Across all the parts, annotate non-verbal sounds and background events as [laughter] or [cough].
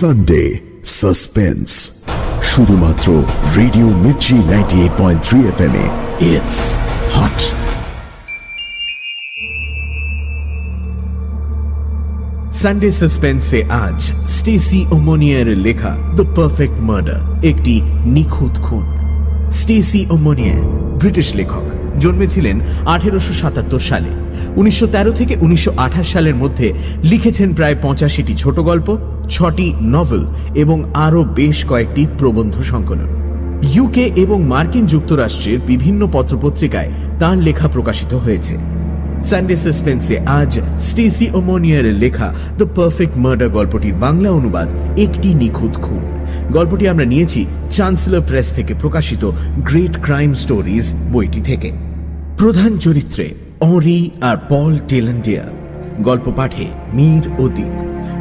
Sunday suspense শুধুমাত্র radio Mirchi ninety eight point three F M it's hot Sunday সাসপেন্সে আজ Stacey ওমোনিয়ার লেখা the perfect murder একটি নিখুঁত খুন। স্টেসি ওমোনিয়ার ব্রিটিশ লেখক, জন্মেছিলেন আঠেরোশো সাতাত্তর সালে। উনিশশো তেরো থেকে উনিশশো আঠাশ সালের মধ্যে লিখেছেন প্রায় পঁচাশিটি ছোট গল্প, ছটি নভেল এবং আরও বেশ কয়েকটি প্রবন্ধ সংকলন। ইউকে এবং মার্কিন যুক্তরাষ্ট্রের বিভিন্ন পত্রপত্রিকায় তাঁর লেখা প্রকাশিত হয়েছে। সানডে সাসপেন্সে আজ স্টেসি ওমোনিয়ারের লেখা দ্য পারফেক্ট মার্ডার গল্পটির বাংলা অনুবাদ, একটি নিখুঁত খুন। গল্পটি আমরা নিয়েছি চান্সেলর প্রেস থেকে প্রকাশিত গ্রেট ক্রাইম স্টোরিজ বইটি থেকে। প্রধান চরিত্রে অরি আর পল টেলান্ডিয়া। গল্প পাঠে মীর ও দ্বীপ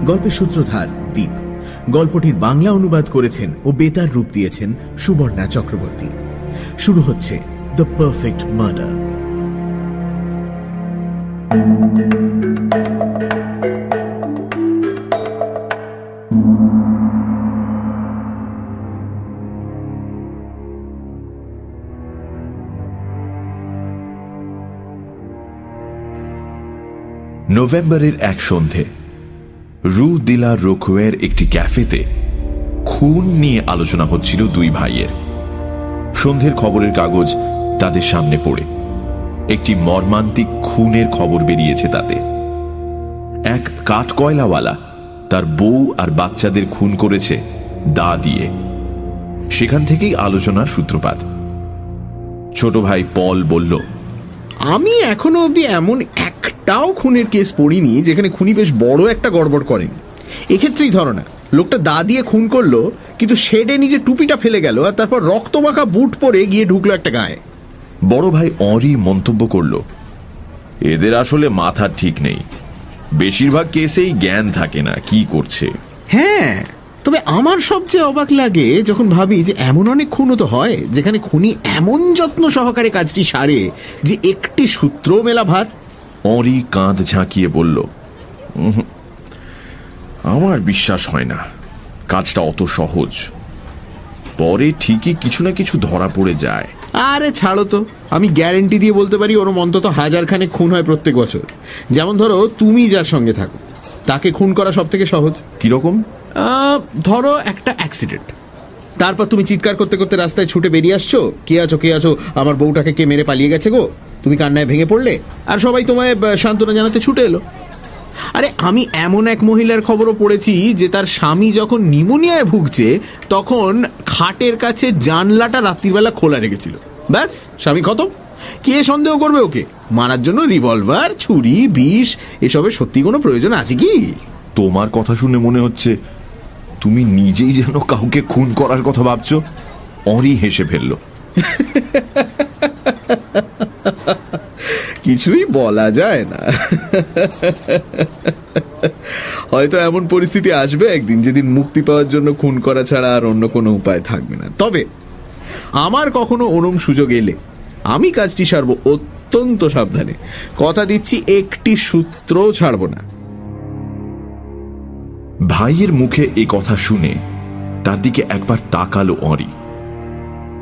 গল্পের সূত্রধার দ্বীপ গল্পটির বাংলা অনুবাদ করেছেন ও বেতার রূপ দিয়েছেন সুবর্ণা চক্রবর্তী। শুরু হচ্ছে দ্য পারফেক্ট মার্ডার। নভেম্বরের এক সন্ধে, রু দিলা রোকুয়ের একটি ক্যাফেতে খুন নিয়ে আলোচনা হচ্ছিল দুই ভাইয়ের। সন্ধ্যের খবরের কাগজ তাদের সামনে পড়ে। একটি মর্মান্তিক খুনের খবর বেরিয়েছে তাতে। এক কাঠকয়লাওয়ালা তার বউ আর বাচ্চাদের খুন করেছে দা দিয়ে। সেখান থেকেই আলোচনার সূত্রপাত। ছোট ভাই পল বলল, আমি এখনও অবধি এমন একটাও খুনের কেস পড়িনি যেখানে খুনি বেশ বড় একটা গড়বড় করেন। এক্ষেত্রেই ধরো না লোকটা দা দিয়ে খুন করল কিন্তু শেডে নিজে টুপিটা ফেলে গেল আর তারপর রক্তমাখা বুট পরে গিয়ে ঢুকলো একটা গায়ে। বড় ভাই অরি মন্তব্য করল এদের আসলে মাথা ঠিক নেই। বেশিরভাগ কেসেই জ্ঞান থাকে না কি করছে? হ্যাঁ তবে আমার সবচেয়ে অবাক লাগে যখন ভাবি যে এমন অনেক খুনও তো হয় যেখানে খুনি এমন যত্ন সহকারে কাজটি সারে যে একটি সূত্র মেলা ভার। অরি কাঁধ ঝাঁকিয়ে বলল "উহুঁ, আমার বিশ্বাস হয় না। কাজটা অত সহজ। পরে ঠিকই কিছু না কিছু ধরা পড়ে যায়। আরে ছাড়ো তো। আমি গ্যারেন্টি দিয়ে বলতে পারি ওরম অন্তত হাজার খানে খুন হয় প্রত্যেক বছর। যেমন ধরো তুমি যার সঙ্গে থাকো। তাকে খুন করা সব থেকে সহজ। কীরকম? ধরো একটা অ্যাক্সিডেন্ট। তারপর তুমি চিৎকার করতে করতে রাস্তায় ছুটে বেরিয়ে আসছো। কে আছো কে আছো? আমার বউটাকে কে মেরে পালিয়ে গেছে গো? তুমি কান্নায় ভেঙে পড়লে আর সবাই তোমায় সান্ত্বনা জানাতে ছুটে এলো। আরে আমি এমন এক মহিলার খবরও পড়েছি যে তার স্বামী যখন নিমোনিয়ায় ভুগছে তখন খাটের কাছে জানলাটা রাত্রিবেলা খোলা রেখেছিল। ব্যাস স্বামী কত কে সন্দেহ করবে ওকে? মারার জন্য রিভলভার ছুরি বিষ এসবের সত্যি কোনো প্রয়োজন আছে কি? তোমার কথা শুনে মনে হচ্ছে তুমি নিজেই যেন কাউকে খুন করার কথা ভাবছ। অরি হেসে ফেলল। [laughs] কিছুই বলা যায় না। হয়তো এমন পরিস্থিতি আসবে একদিন যেদিন মুক্তি পাওয়ার জন্য খুন করা ছাড়া আর অন্য কোনো উপায় থাকবে না। তবে আমার কখনো ওরম সুযোগ এলে আমি কাজটি সারবো অত্যন্ত সাবধানে। কথা দিচ্ছি, একটি সূত্রও ছাড়বো না। ভাইয়ের মুখে এ কথা শুনে তার দিকে একবার তাকালো অরি।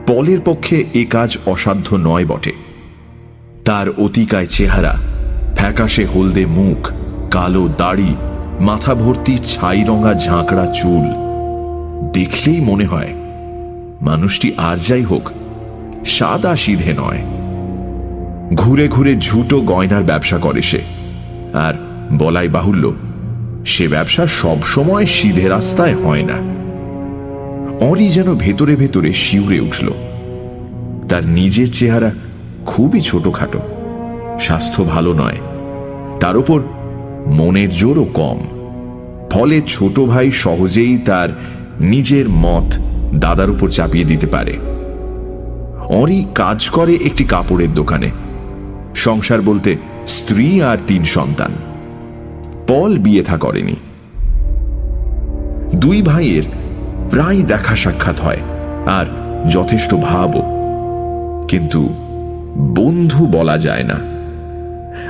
পলের পক্ষে এ কাজ অসাধ্য নয় বটে। তার অতিকায় চেহারা, ফ্যাকাশে হলদে মুখ, কালো দাড়ি মাথা ভর্তি ছাই রঙা ঝাঁকড়া চুল। দেখলেই মনে হয়, মানুষটি আর যাই হোক, সাদা সিধে নয়। ঘুরে ঘুরে ঝুটো গয়নার ব্যবসা করে সে। আর বলাই বাহুল্য, সে ব্যবসা সবসময় সিধে রাস্তায় হয় না। অরি যেন ভেতরে ভেতরে শিউরে উঠল। তার নিজের চেহারা খুবই ছোটখাটো। স্বাস্থ্য ভালো নয়। তার উপর মনের জোরও কম। ফলে ছোট ভাই সহজেই তার নিজের মত দাদার উপর চাপিয়ে দিতে পারে। অরি কাজ করে একটি কাপড়ের দোকানে। সংসার বলতে স্ত্রী আর তিন সন্তান। পল বিয়ে থা করেনি। দুই ভাইয়ের প্রায় দেখা সাক্ষাৎ হয়, আর যথেষ্ট ভাবও। কিন্তু বন্ধু বলা যায় না।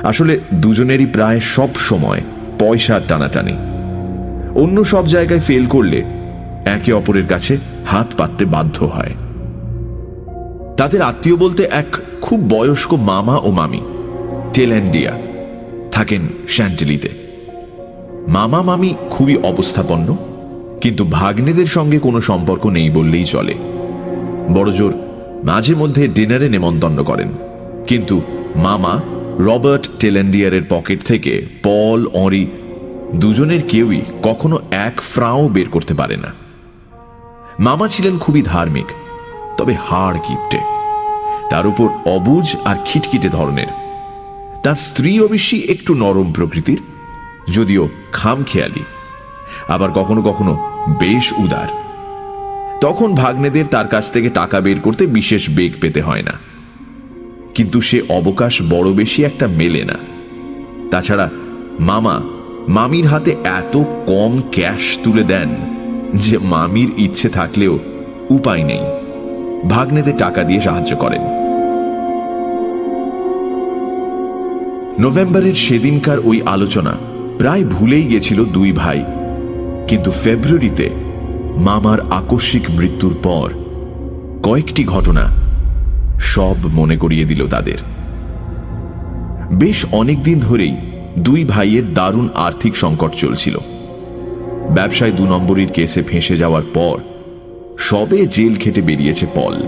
আসলে দুজনেরই প্রায় সব সময় পয়সার টানাটানি। অন্য সব জায়গায় ফেল করলে একে অপরের কাছে হাত পাততে বাধ্য হয়। তাদের আত্মীয় বলতে এক খুব বয়স্ক মামা ও মামি টেল্যান্ডিয়া থাকেন শ্যান্টেলিতে। মামা মামি খুবই অবস্থাপন্ন, কিন্তু ভাগ্নেদের সঙ্গে কোনো সম্পর্ক নেই বললেই চলে। বড়জোর মাঝে মধ্যে ডিনারে নেমন্তন্ন করেন। কিন্তু মামা রবার্ট টেলেন্ডিয়ারের পকেট থেকে পল, অরি দুজনের কেউই কখনো এক ফ্রাও বের করতে পারে না। মামা ছিলেন খুবই ধার্মিক, তবে হাড় কিপটে। তার উপর অবুজ আর খিটখিটে ধরনের। তার স্ত্রী অবশ্যই একটু নরম প্রকৃতির, যদিও খাম খেয়ালি আবার কখনো কখনো বেশ উদার। তখন ভাগ্নেদের তার কাছ থেকে টাকা বের করতে বিশেষ বেগ পেতে হয় না। কিন্তু সে অবকাশ বড় বেশি একটা মেলে না। তাছাড়া মামা মামির হাতে এত কম ক্যাশ তুলে দেন যে মামির ইচ্ছে থাকলেও উপায় নেই। ভাগ্নেদের টাকা দিয়ে সাহায্য করেন। নভেম্বরের সেদিনকার ওই আলোচনা প্রায় ভুলেই গেছিল দুই ভাই। কিন্তু ফেব্রুয়ারিতে মামার আকস্মিক মৃত্যুর পর কয়েকটি ঘটনা সব মনে করিয়ে দিল তাদের। বেশ অনেক দিন ধরেই দুই ভাইয়ের দারুণ আর্থিক সংকট চলছিল। ব্যবসায় দু নম্বরীর কেসে ফেঁসে যাওয়ার পর সবে জেল খেটে বেরিয়েছে পল।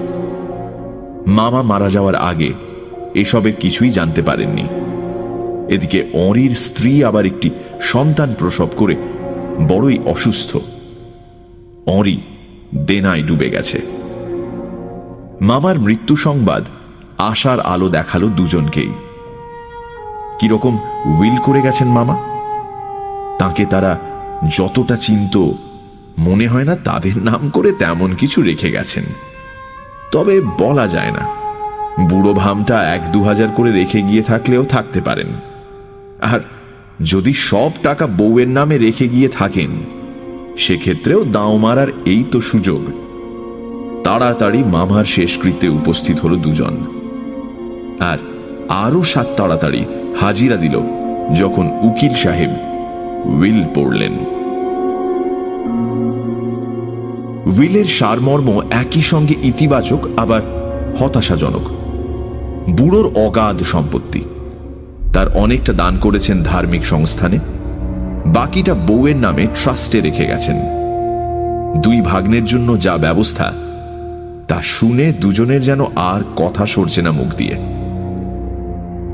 মামা মারা যাওয়ার আগে এসবের কিছুই জানতে পারেননি। এদিকে অরির স্ত্রী আবার একটি সন্তান প্রসব করে বড়ই অসুস্থ। অরি দেনায় ডুবে গেছে। মামার মৃত্যু সংবাদ আশার আলো দেখাল দুজনকেই। কীরকম উইল করে গেছেন মামা? তাকে তারা যতটা চিন্ত, মনে হয় না তাদের নাম করে তেমন কিছু রেখে গেছেন। তবে বলা যায় না, বুড়ো ভামটা এক দু হাজার করে রেখে গিয়ে থাকলেও থাকতে পারেন। আর যদি সব টাকা বউয়ের নামে রেখে গিয়ে থাকেন সেক্ষেত্রেও দাও মারার এই তো সুযোগ। তাড়াতাড়ি মামার শেষকৃত্যে উপস্থিত হল দুজন। আর আরও সাত তাড়াতাড়ি হাজিরা দিল যখন উকিল সাহেব উইল পড়লেন। উইলের সারমর্ম একই সঙ্গে ইতিবাচক, আবার হতাশাজনক। বুড়োর অগাধ সম্পত্তি। তার অনেকটা দান করেছেন ধার্মিক সংস্থানে। বাকিটা বউয়ের নামে ট্রাস্টে রেখে গেছেন। দুই ভাগ্নের জন্য যা ব্যবস্থা, তা শুনে দুজনের যেন আর কথা সরছে না মুখ দিয়ে।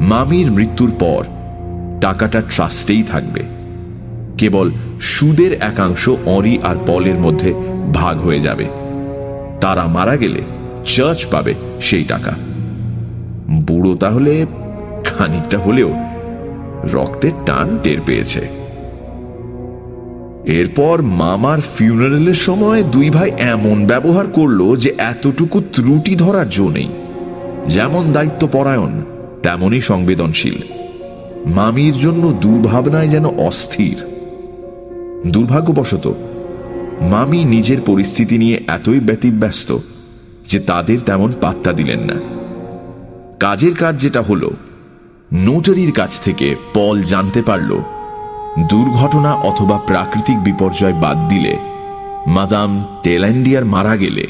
মামির মৃত্যুর পর টাকাটা ট্রাস্টেই থাকবে। কেবল সুদের একাংশ অরি আর পলের মধ্যে ভাগ হয়ে যাবে। তারা মারা গেলে চার্চ পাবে সেই টাকা। বুড়ো তাহলে খানিকটা হলেও রক্তের টান টের পেয়েছে। এরপর মামার ফিউনারেলের সময় দুই ভাই এমন ব্যবহার করল যে এতটুকু ত্রুটি ধরার জো নেই। যেমন দায়িত্ব পরায়ণ তেমনই সংবেদনশীল। মামির জন্য দুর্ভাবনায় যেন অস্থির। দুর্ভাগ্যবশত, মামি নিজের পরিস্থিতি নিয়ে এতই ব্যতিব্যস্ত যে তাদের তেমন পাত্তা দিলেন না। কাজের কাজ যেটা হলো, নোটারির কাছ থেকে পল জানতে পারল দুর্ঘটনা অথবা প্রাকৃতিক বিপর্যয় বাদ দিলে মাদাম টেল্যান্ডিয়ার মারা গেলে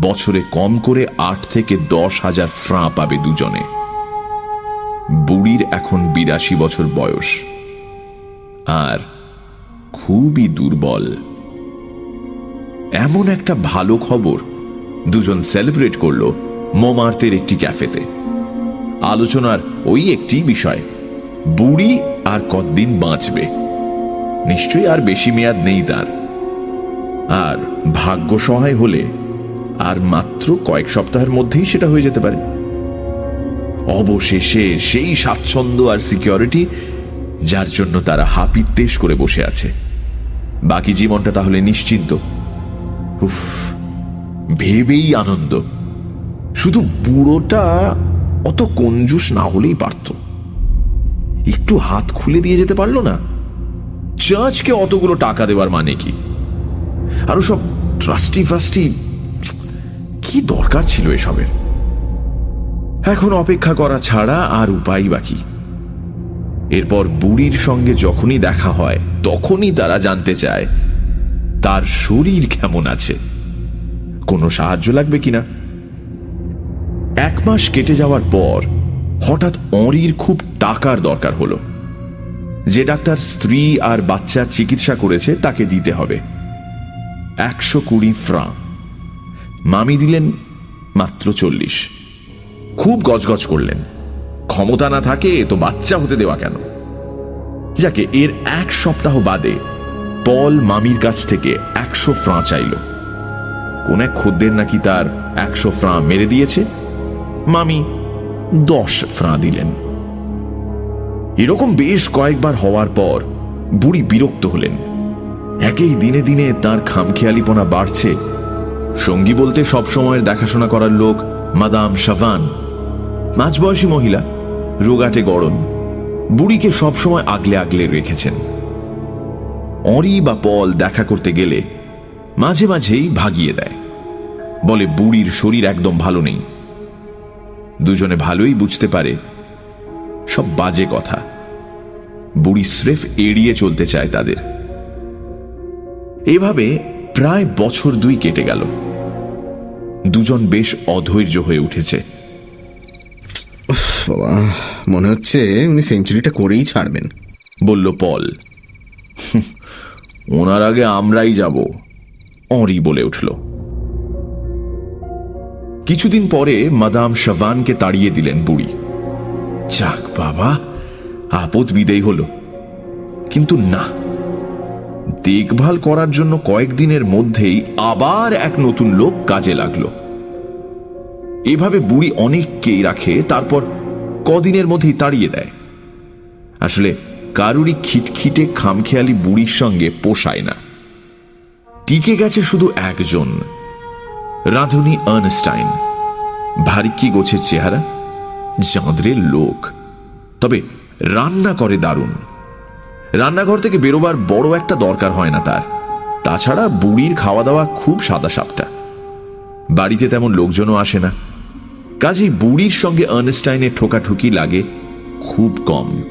বছরে কম করে আট থেকে দশ হাজার ফ্রাঁ পাবে দুজনে। বুড়ির এখন বিরাশি বছর বয়স। আর খুবই দুর্বল। এমন একটা ভালো খবর দুজন সেলিব্রেট করল মোমার্তের একটি ক্যাফেতে। আলোচনার ওই একটি বিষয়। বুড়ি আর কতদিন বাঁচবে? নিশ্চয়ই আর বেশি মেয়াদ নেই তার। আর ভাগ্য সহায় হলে আর মাত্র কয়েক সপ্তাহের মধ্যেই সেটা হয়ে যেতে পারে। অবশেষে সেই স্বাচ্ছন্দ্য আর সিকিউরিটি যার জন্য তারা হাপিত্তেশ করে বসে আছে। বাকি জীবনটা তাহলে নিশ্চিন্ত। উফ, ভেবেই আনন্দ। শুধু বুড়োটা অত কঞ্জুস না হলেই পারত। একটু হাত খুলে দিয়ে যেতে পারল না? চার্চকে অতগুলো টাকা দেওয়ার মানে কি? আরও সব ট্রাস্টি ফাস্টি কি দরকার ছিল এসবের? এখন অপেক্ষা করা ছাড়া আর উপায় বাকি। এরপর বুড়ির সঙ্গে যখনই দেখা হয়, তখনই তারা জানতে চায়, তার শরীর কেমন আছে? কোনো সাহায্য লাগবে কিনা? এক মাস কেটে যাওয়ার পর হঠাৎ অরির খুব টাকার দরকার হলো। যে ডাক্তার স্ত্রী আর বাচ্চার চিকিৎসা করেছে তাকে দিতে হবে। একশো কুড়ি ফ্রাঁ। মামি দিলেন মাত্র চল্লিশ। খুব গজগজ করলেন। ক্ষমতা না থাকে তো বাচ্চা হতে দেওয়া কেন? যাকে এর এক সপ্তাহ বাদে পল মামির কাছ থেকে একশো ফ্রাঁ চাইল। কোন এক খদ্দের নাকি তার একশো ফ্রাঁ মেরে দিয়েছে? মামি দশ ফ্রাঁ দিলেন। এরকম বেশ কয়েকবার হওয়ার পর বুড়ি বিরক্ত হলেন। একেই দিনে দিনে তার খামখেয়ালিপনা বাড়ছে। সঙ্গী বলতে সবসময়ের দেখাশোনা করার লোক মাদাম শাভান মাঝবয়সী মহিলা, রোগাটে গড়ন। বুড়িকে সবসময় আগলে আগলে রেখেছেন। অরি বা পল দেখা করতে গেলে মাঝে মাঝেই ভাগিয়ে দেয়। বলে বুড়ির শরীর একদম ভালো নেই। দুজনে ভালোই বুঝতে পারে। সব বাজে কথা। বুড়ি স্রেফ এড়িয়ে চলতে চায় তাদের। এভাবে প্রায় বছর দুই কেটে গেল। দুজন বেশ অধৈর্য হয়ে উঠেছে। মনে হচ্ছে উনি সেঞ্চুরিটা করেই ছাড়বেন। বলল পল। ওনার আগে আমরাই যাব অরি বলে উঠল। কিছুদিন পরে মাদাম শাভানকে তাড়িয়ে দিলেন বুড়ি। যাক বাবা, আপদ বিদেয় হল। কিন্তু না, দেখভাল করার জন্য কয়েকদিনের মধ্যেই আবার এক নতুন লোক কাজে লাগল। এভাবে বুড়ি অনেককেই রাখে, তারপর কদিনের মধ্যেই তাড়িয়ে দেয়। আসলে কারুরই খিটখিটে খামখেয়ালি বুড়ির সঙ্গে পোষায় না। টিকে গেছে শুধু একজন। রাঁধুনি আর্নস্টাইন। ভারী কি গোছের চেহারা? চাঁদরের লোক। তবে রান্না করে দারুণ। রান্নাঘর থেকে বেরোবার বড় একটা দরকার হয় না তার। তাছাড়া বুড়ির খাওয়া দাওয়া খুব সাদা সাপটা বাড়িতে তেমন লোকজনও আসে না। কাজেই বুড়ির সঙ্গে আর্নস্টাইনের ঠোকাঠুকি লাগে খুব কম।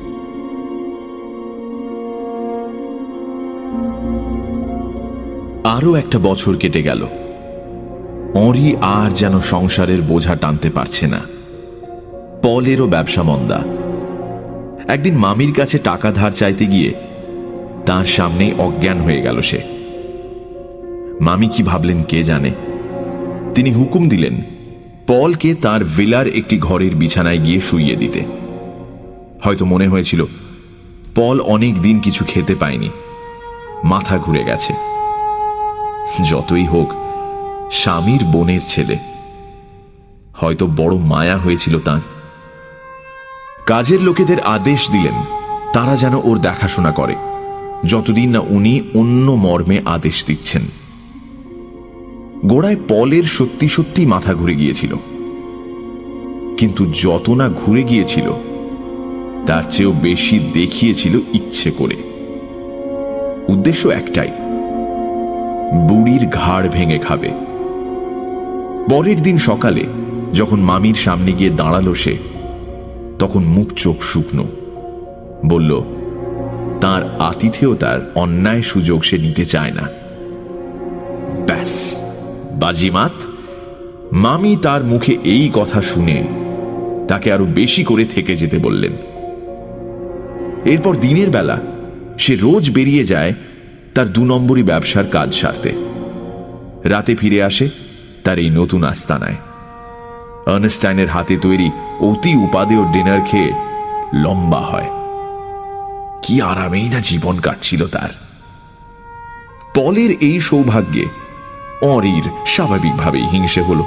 আরও একটা বছর কেটে গেল। অরি আর যেন সংসারের বোঝা টানতে পারছে না। পলেরও ব্যবসা মন্দা। একদিন মামির কাছে টাকা ধার চাইতে গিয়ে তার সামনেই অজ্ঞান হয়ে গেল সে। মামি কি ভাবলেন কে জানে? তিনি হুকুম দিলেন, পলকে তার ভিলার একটি ঘরের বিছানায় গিয়ে শুইয়ে দিতে। হয়তো মনে হয়েছিল, পল অনেক দিন কিছু খেতে পায়নি। মাথা ঘুরে গেছে। যতই হোক স্বামীর বোনের ছেলে। হয়তো বড় মায়া হয়েছিল তার। কাজের লোকেদের আদেশ দিলেন, তারা যেন ওর দেখাশোনা করে। যতদিন না উনি অন্য মর্মে আদেশ দিচ্ছেন। গোড়ায় পলের সত্যি সত্যি মাথা ঘুরে গিয়েছিল। কিন্তু যত না ঘুরে গিয়েছিল, তার চেয়েও বেশি দেখিয়েছিল ইচ্ছে করে। উদ্দেশ্য একটাই, বুড়ির ঘাড় ভেঙে খাবে। পরের দিন সকালে, যখন মামির সামনে গিয়ে দাঁড়াল সে, তখন মুখ চোখ শুকনো। বলল, তার আতিথেয়তার অন্যায় সুযোগ সে নিতে চায় না। ব্যাস, বাজিমাত। মামি তার মুখে এই কথা শুনে তাকে আরও বেশি করে থেকে যেতে বললেন। এরপর দিনের বেলা সে রোজ বেরিয়ে যায় তার দু নম্বরই ব্যবসার কাজ সারতে। রাতে ফিরে আসে তার এই নতুন আস্তানায়। আর্নেস্টাইনের হাতে তৈরি অতি উপাদেয় ডিনার খেয়ে লম্বা হয়। কি আরামেই না জীবন কাটছিল তার। পলের এই সৌভাগ্যে অরির স্বাভাবিকভাবেই হিংসে হল।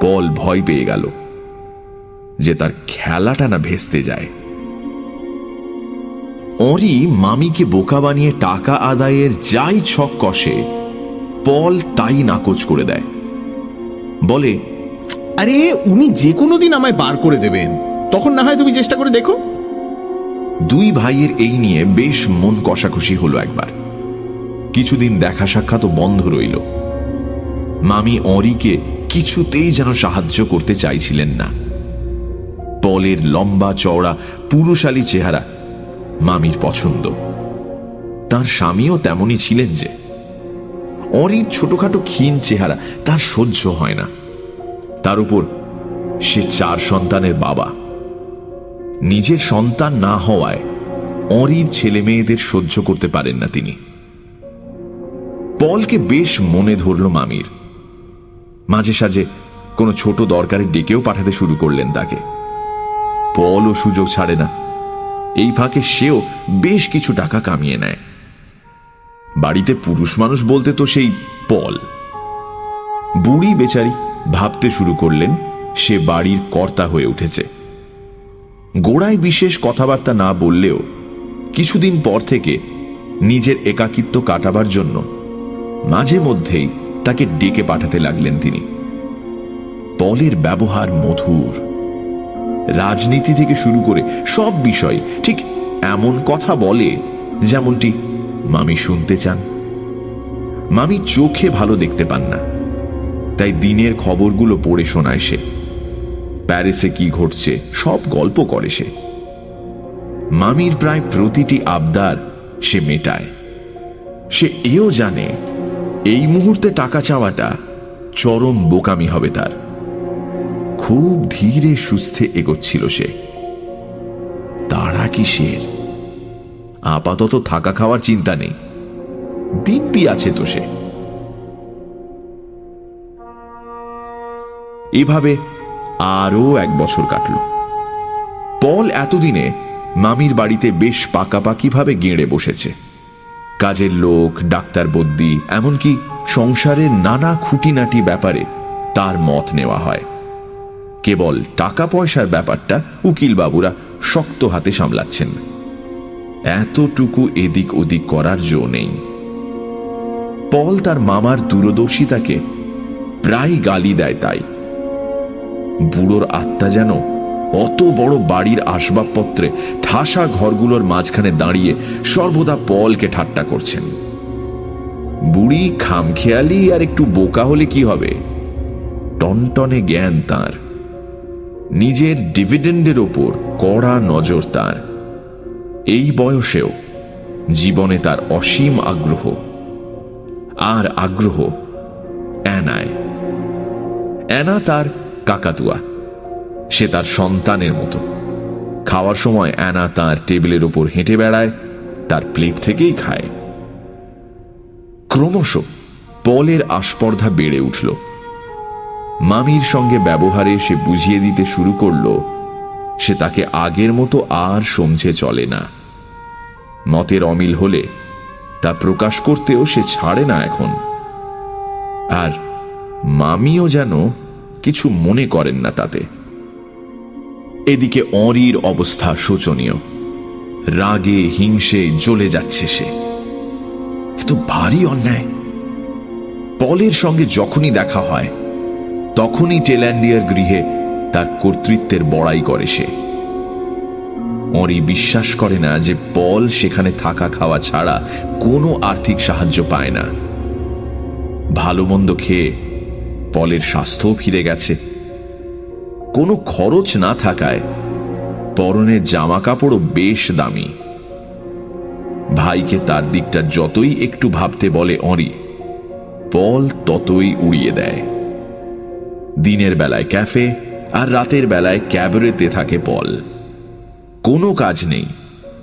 পল ভয় পেয়ে গেল যে তার খেলাটা না ভেস্তে যায়। অরি মামিকে বোকা বানিয়ে টাকা আদায়ের যাই ছক কষে পল তাই নাকচ করে দেয়। বলে, আরে, উনি যে কোনো দিন আমায় বার করে দেবেন। তখন না হয় তুমি চেষ্টা করে দেখো। দুই ভাইয়ের এই নিয়ে বেশ মন কষাকষি হলো একবার। কিছুদিন দেখা সাক্ষাৎ বন্ধ রইল। মামি অরিকে কিছুতেই যেন সাহায্য করতে চাইছিলেন না। পলের লম্বা চওড়া, পুরুষালী চেহারা মামির পছন্দ। তার স্বামীও তেমনই ছিলেন যে। অরির ছোটখাটো ক্ষীণ চেহারা তার সহ্য হয় না। তার উপর সে চার সন্তানের বাবা। নিজের সন্তান না হওয়ায় অরির ছেলে মেয়েদের সহ্য করতে পারেন না তিনি। পলকে বেশ মনে ধরল মামির। মাঝে সাঝে কোনো ছোট দরকারে ডেকেও পাঠাতে শুরু করলেন তাকে। পলও সুযোগ ছাড়ে না। এই ফাঁকে সেও বেশ কিছু টাকা কামিয়ে নেয়। বাড়িতে পুরুষ মানুষ বলতে তো সেই পল। বুড়ি বেচারি ভাবতে শুরু করলেন, সে বাড়ির কর্তা হয়ে উঠেছে। গোড়ায় বিশেষ কথাবার্তা না বললেও কিছুদিন পর থেকে নিজের একাকিত্ব কাটাবার জন্য মাঝে মধ্যেই তাকে ডেকে পাঠাতে লাগলেন তিনি। পলের ব্যবহার মধুর। রাজনীতি থেকে শুরু করে সব বিষয় ঠিক এমন কথা বলে যেমনটি মামি শুনতে চান। মামি চোখে ভালো দেখতে পান না। তাই দিনের খবরগুলো পড়ে শোনায় সে। প্যারিসে কি ঘটছে, সব গল্প করে সে। মামির প্রায় প্রতিটি আবদার সে মেটায়। সে এও জানে, এই মুহূর্তে টাকা চাওয়াটা চরম বোকামি হবে তার। খুব ধীরে সুস্থে এগোচ্ছিল সে। তারা কিসের আপাতত থাকা খাওয়ার চিন্তা নেই। দিব্যি আছে তো সে। এভাবে আরও এক বছর কাটল। পল এতদিনে মামির বাড়িতে বেশ পাকাপাকিভাবে গেঁড়ে বসেছে। কাজের লোক, ডাক্তার বদ্যি, এমনকি সংসারের নানা খুঁটিনাটি ব্যাপারে তার মত নেওয়া হয়। কেবল টাকা পয়সার ব্যাপারটা উকিল বাবুরা শক্ত হাতে সামলাচ্ছেন। এতটুকু এদিক ওদিক করার জো নেই। পল তার মামার দূরদর্শিতাকে প্রায় গালি দেয় তাই। বুড়োর আত্মা যেন অত বড় বাড়ির আসবাবপত্রে ঠাসা ঘরগুলোর মাঝখানে দাঁড়িয়ে সর্বদা পলকে ঠাট্টা করছেন। বুড়ি খামখেয়ালি আর একটু বোকা হলে কি হবে? টনটনে জ্ঞান তার। নিজের ডিভিডেন্ডের ওপর কড়া নজর তার। এই বয়সেও জীবনে তার অসীম আগ্রহ আর আগ্রহ অ্যানায়। অ্যানা তার কাকাতুয়া। সে তার সন্তানের মতো। খাওয়ার সময় অ্যানা তার টেবিলের ওপর হেঁটে বেড়ায়, তার প্লেট থেকেই খায়। ক্রমশ পলের আস্পর্ধা বেড়ে উঠল। মামির সঙ্গে ব্যবহারে সে বুঝিয়ে দিতে শুরু করল সে তাকে আগের মতো আর সমঝে চলে না। মতের অমিল হলে তা প্রকাশ করতেও সে ছাড়ে না এখন। আর মামিও যেন কিছু মনে করেন না তাতে। এদিকে অরির অবস্থা শোচনীয়। রাগে, হিংসে জ্বলে যাচ্ছে সে। তো ভারী অন্যায়। পলের সঙ্গে যখনই দেখা হয়, তখনই টেল্যান্ডিয়ার গৃহে তার কর্তৃত্বের বড়াই করে সে। অরি বিশ্বাস করে না যে পল সেখানে থাকা খাওয়া ছাড়া কোনো আর্থিক সাহায্য পায় না। ভালো মন্দ খেয়ে পলের স্বাস্থ্যও ফিরে গেছে। কোনো খরচ না থাকায় পরনের জামা কাপড়ও বেশ দামি। ভাইকে তার দিকটা যতই একটু ভাবতে বলে অরি, পল ততই উড়িয়ে দেয়। দিনের বেলায় ক্যাফে আর রাতের বেলায় ক্যাবরেতে থাকে পল কোনো কাজ নেই।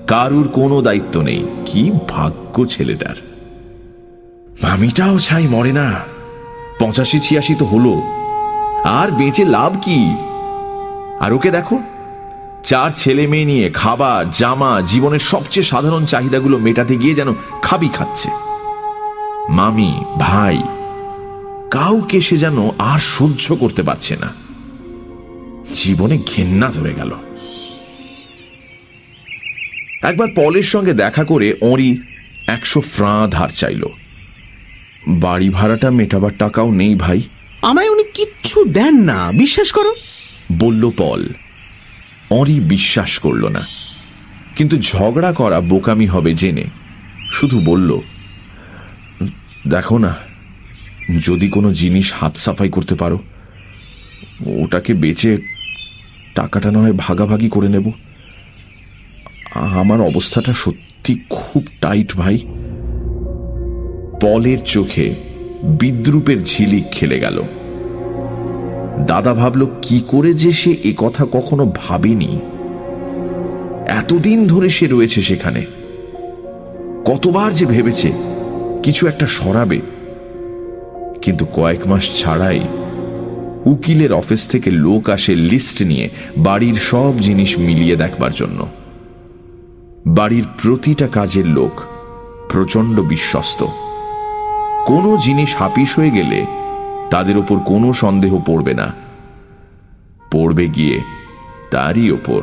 কারুর কোনো দায়িত্ব নেই। কি ভাগ্য ছেলেটার। মামিটাও ছাই মরে না। পঁচাশি ছিয়াশি তো হলো। আর বেঁচে লাভ কি? আর ওকে দেখো। চার ছেলে মেয়ে নিয়ে খাবার, জামা, জীবনের সবচেয়ে সাধারণ চাহিদাগুলো মেটাতে গিয়ে যেন খাবি খাচ্ছে। মামি, ভাই, কাউকে সে যেন আর সহ্য করতে পারছে না। জীবনে ঘেন্না ধরে গেল। একবার পলের সঙ্গে দেখা করে ওঁরই একশো ফ্রাঁ ধার চাইল। বাড়ি ভাড়াটা মেটাবার টাকাও নেই ভাই। আমায় উনি কিচ্ছু দেন না বিশ্বাস করো। বলল পল। অরি বিশ্বাস করল না। কিন্তু ঝগড়া করা বোকামি হবে জেনে শুধু বলল দেখো না যদি কোনো জিনিস হাত সাফাই করতে পারো ওটাকে বেচে টাকাটা নয়, ভাগাভাগি করে নেব। আমার অবস্থাটা সত্যি খুব টাইট, ভাই। পলের চোখে বিদ্রুপের ঝিলিক খেলে গেল। দাদা ভাবল, কি করে যে সে এ কথা কখনো ভাবেনি। এতদিন ধরে সে রয়েছে সেখানে। কতবার যে ভেবেছে, কিছু একটা সরাবে। কিন্তু কয়েক মাস ছাড়াই উকিলের অফিস থেকে লোক আসে লিস্ট নিয়ে বাড়ির সব জিনিস মিলিয়ে দেখবার জন্য। বাড়ির প্রতিটা কাজের লোক প্রচণ্ড বিশ্বস্ত। কোনো জিনিস হাপিস হয়ে গেলে তাদের ওপর কোনো সন্দেহ পড়বে না। পড়বে গিয়ে তারই ওপর।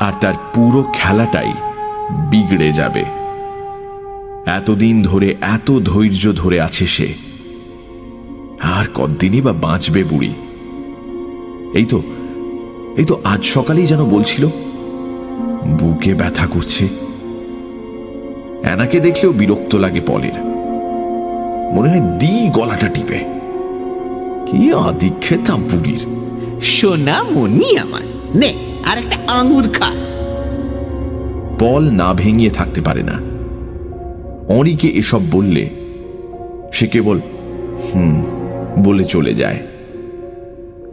আর তার পুরো খেলাটাই বিগড়ে যাবে। এতদিন ধরে এত ধৈর্য ধরে আছে সে। আর কতদিনই বা বাঁচবে বুড়ি? এই তো এই তো আজ সকালেই যেন বলছিল বুকে ব্যথা করছে। এনাকে দেখলেও বিরক্ত লাগে পলের। মনে হয় দি গলাটা টিপে। কি আদিক্ষেতা বুড়ির। সোনা মনি আমার। নে আর একটা আঙুর খা। পল না ভেঙিয়ে থাকতে পারে না। অরিকে এসব বললে সে কেবল হুম বলে চলে যায়।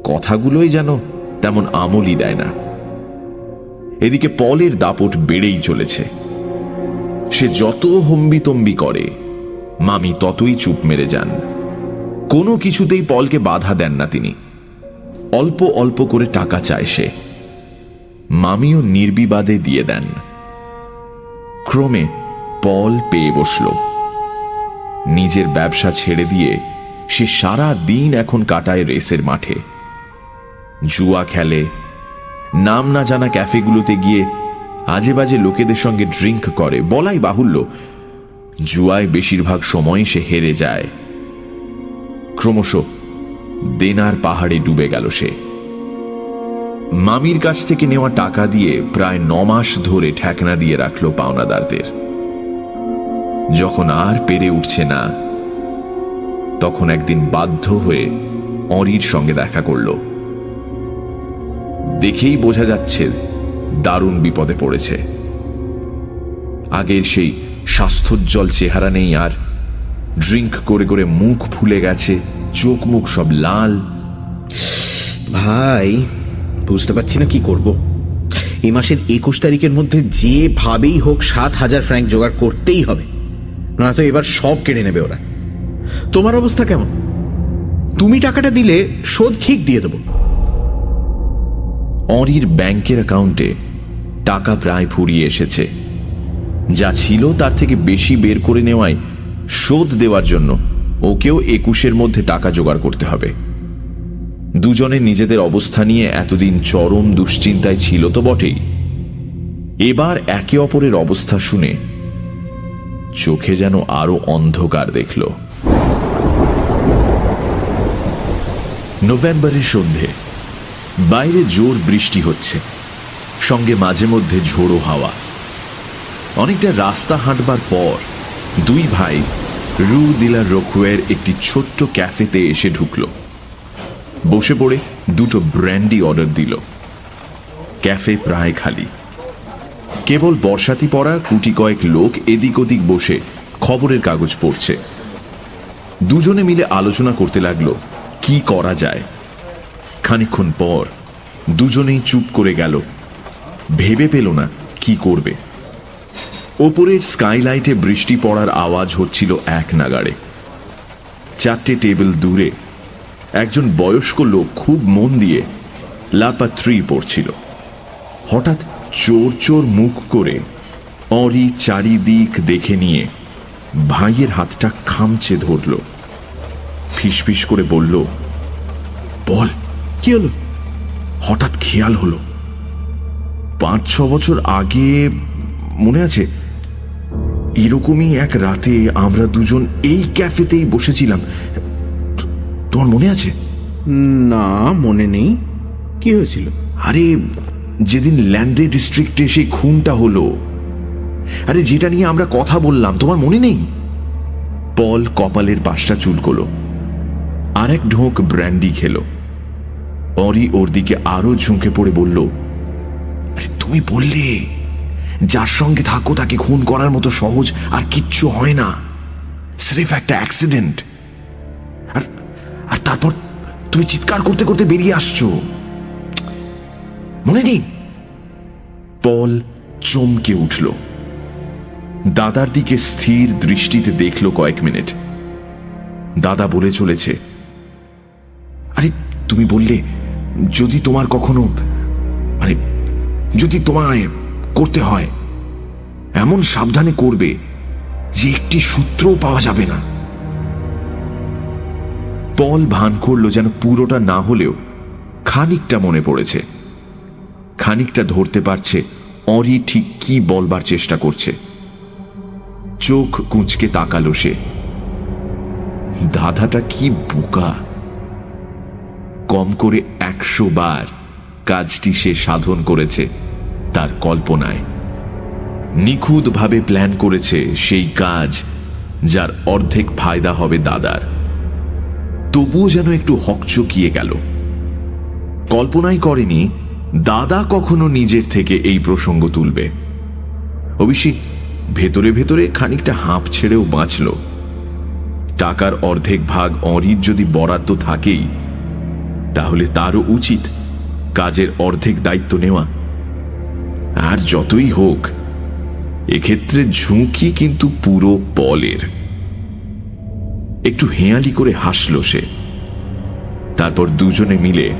কথাগুলোই যেন তেমন আমলই দেয় না। এদিকে পলের দাপট বেড়েই চলেছে। সে যত হম্বিতম্বি করে, মামি ততই চুপ মেরে যান। কোনো কিছুতেই পলকে বাধা দেন না তিনি। অল্প অল্প করে টাকা চায় সে। মামিও নির্বিবাদে দিয়ে দেন। ক্রমে পল পেয়ে বসল। নিজের ব্যবসা ছেড়ে দিয়ে সে সারা দিন এখন কাটায় রেসের মাঠে। জুয়া খেলে, নাম না জানা ক্যাফেগুলোতে গিয়ে আজে বাজে লোকেদের সঙ্গে ড্রিঙ্ক করে, বলাই বাহুল্য। জুয়ায় বেশিরভাগ সময় সে হেরে যায়। ক্রমশ দেনার পাহাড়ে ডুবে গেল সে। মামির কাছ থেকে নেওয়া টাকা দিয়ে প্রায় নমাস ধরে ঠেকনা দিয়ে রাখল পাওনাদারদের। যখন আর পেরে উঠছে না তখন একদিন বাধ্য হয়ে অরির সঙ্গে দেখা করল। দেখেই বোঝা যাচ্ছে দারুণ বিপদে পড়েছে। আগের সেই স্বাস্থ্যোজ্জ্বল চেহারা নেই আর। ড্রিঙ্ক করে করে মুখ ফুলে গেছে, চোখ মুখ সব লাল। ভাই, বুঝতে পারছি না কি করব। এই মাসের একুশ তারিখের মধ্যে যেভাবেই হোক সাত হাজার ফ্র্যাঙ্ক জোগাড় করতেই হবে। নয়তো এবার সব কেড়ে নেবে ওরা। তোমার অবস্থা কেমন? তুমি টাকাটা দিলে শোধ ঠিক দিয়ে দেবো। অরির ব্যাংকের অ্যাকাউন্টে টাকা প্রায় ফুরিয়ে এসেছে। যা ছিল তার থেকে বেশি বের করে নেওয়ায় শোধ দেওয়ার জন্য ওকেও একুশের মধ্যে টাকা জোগাড় করতে হবে। দুজনে নিজেদের অবস্থা নিয়ে এতদিন চরম দুশ্চিন্তায় ছিল তো বটেই। এবার একে অপরের অবস্থা শুনে চোখে যেন আরও অন্ধকার দেখল। নভেম্বরের সন্ধে। বাইরে জোর বৃষ্টি হচ্ছে। সঙ্গে মাঝে মধ্যে ঝোড়ো হাওয়া। অনেকটা রাস্তা হাঁটবার পর দুই ভাই রু দিলার রকুয়ের একটি ছোট্ট ক্যাফেতে এসে ঢুকল। বসে পড়ে দুটো ব্র্যান্ডি অর্ডার দিল। ক্যাফে প্রায় খালি। কেবল বর্ষাতি পড়া কুটি কয়েক লোক এদিক ওদিক বসে খবরের কাগজ পড়ছে। দুজনে মিলে আলোচনা করতে লাগল। কি করা যায়? খানিক্ষণ পর দুজনেই চুপ করে গেল। ভেবে পেল না কি করবে। ওপরের স্কাইলাইটে বৃষ্টি পড়ার আওয়াজ হচ্ছিল এক নাগাড়ে। চারটে টেবিল দূরে একজন বয়স্ক লোক খুব মন দিয়ে লাপাত্রি পড়ছিল। হঠাৎ চোর চোর মুখ করে অরি চারিদিক দেখে নিয়ে ভাইয়ের হাতটা খামচে ধরল। ফিসফিস করে বলল বল কি হলো? হঠাৎ খেয়াল হলো। পাঁচ ছ বছর আগে মনে আছে? এরকমই এক রাতে আমরা দুজন এই ক্যাফেতেই বসেছিলাম। তোমার মনে আছে? না মনে নেই। কি হয়েছিল? আরে যেদিন ল্যান্ডে ডিস্ট্রিক্টে সেই খুনটা হলো আরে যেটা নিয়ে আমরা কথা বললাম তোমার মনে নেই? পল কপালের পাশটা চুলকলো। আর এক ঢোক ব্র্যান্ডি খেলো। অরি ওর দিকে আরও ঝুঁকে পড়ে বলল, আরে তুমি বললে, যার সঙ্গে থাকো তাকে খুন করার মতো সহজ আর কিচ্ছু হয় না। স্রেফ একটা অ্যাক্সিডেন্ট আর আর তারপর তুমি চিৎকার করতে করতে বেরিয়ে আসছো। মনে নেই? পল চমকে উঠল। দাদার দিকে স্থির দৃষ্টিতে দেখল কয়েক মিনিট। দাদা বলে চলেছে আরে, তুমি বললে যদি তোমার কখনো মানে যদি তোমায় করতে হয়, এমন সাবধানে করবে যে একটি সূত্রও পাওয়া যাবে না। পল ভান করল যেন পুরোটা না হলেও খানিকটা মনে পড়েছে। খানিকটা ধরতে পারছে অরি ঠিক কি বলবার চেষ্টা করছে। চোখ কুঁচকে তাকালো সে। দাদাটা কি বোকা। কম করে একশো বার কাজটি সে সাধন করেছে, তার কল্পনায়। নিখুঁতভাবে প্ল্যান করেছে সেই কাজ, যার অর্ধেক ফায়দা হবে দাদার। তবুও যেন একটু হকচকিয়ে গেল। কল্পনাই করেনি, দাদা কখনো নিজের থেকে এই প্রসঙ্গ তুলবে। অবশ্যই ভেতরে ভেতরে খানিকটা হাঁপ ছেড়েও বাঁচল। টাকার অর্ধেক ভাগ অরির যদি বরাদ্দ থাকেই তাহলে তারও উচিত কাজের অর্ধেক দায়িত্ব নেওয়া। আর যতই হোক, এক্ষেত্রে ঝুঁকি কিন্তু পুরো পলের একটু হেয়ালি করে হাসল সে। তারপর দুজনে মিলে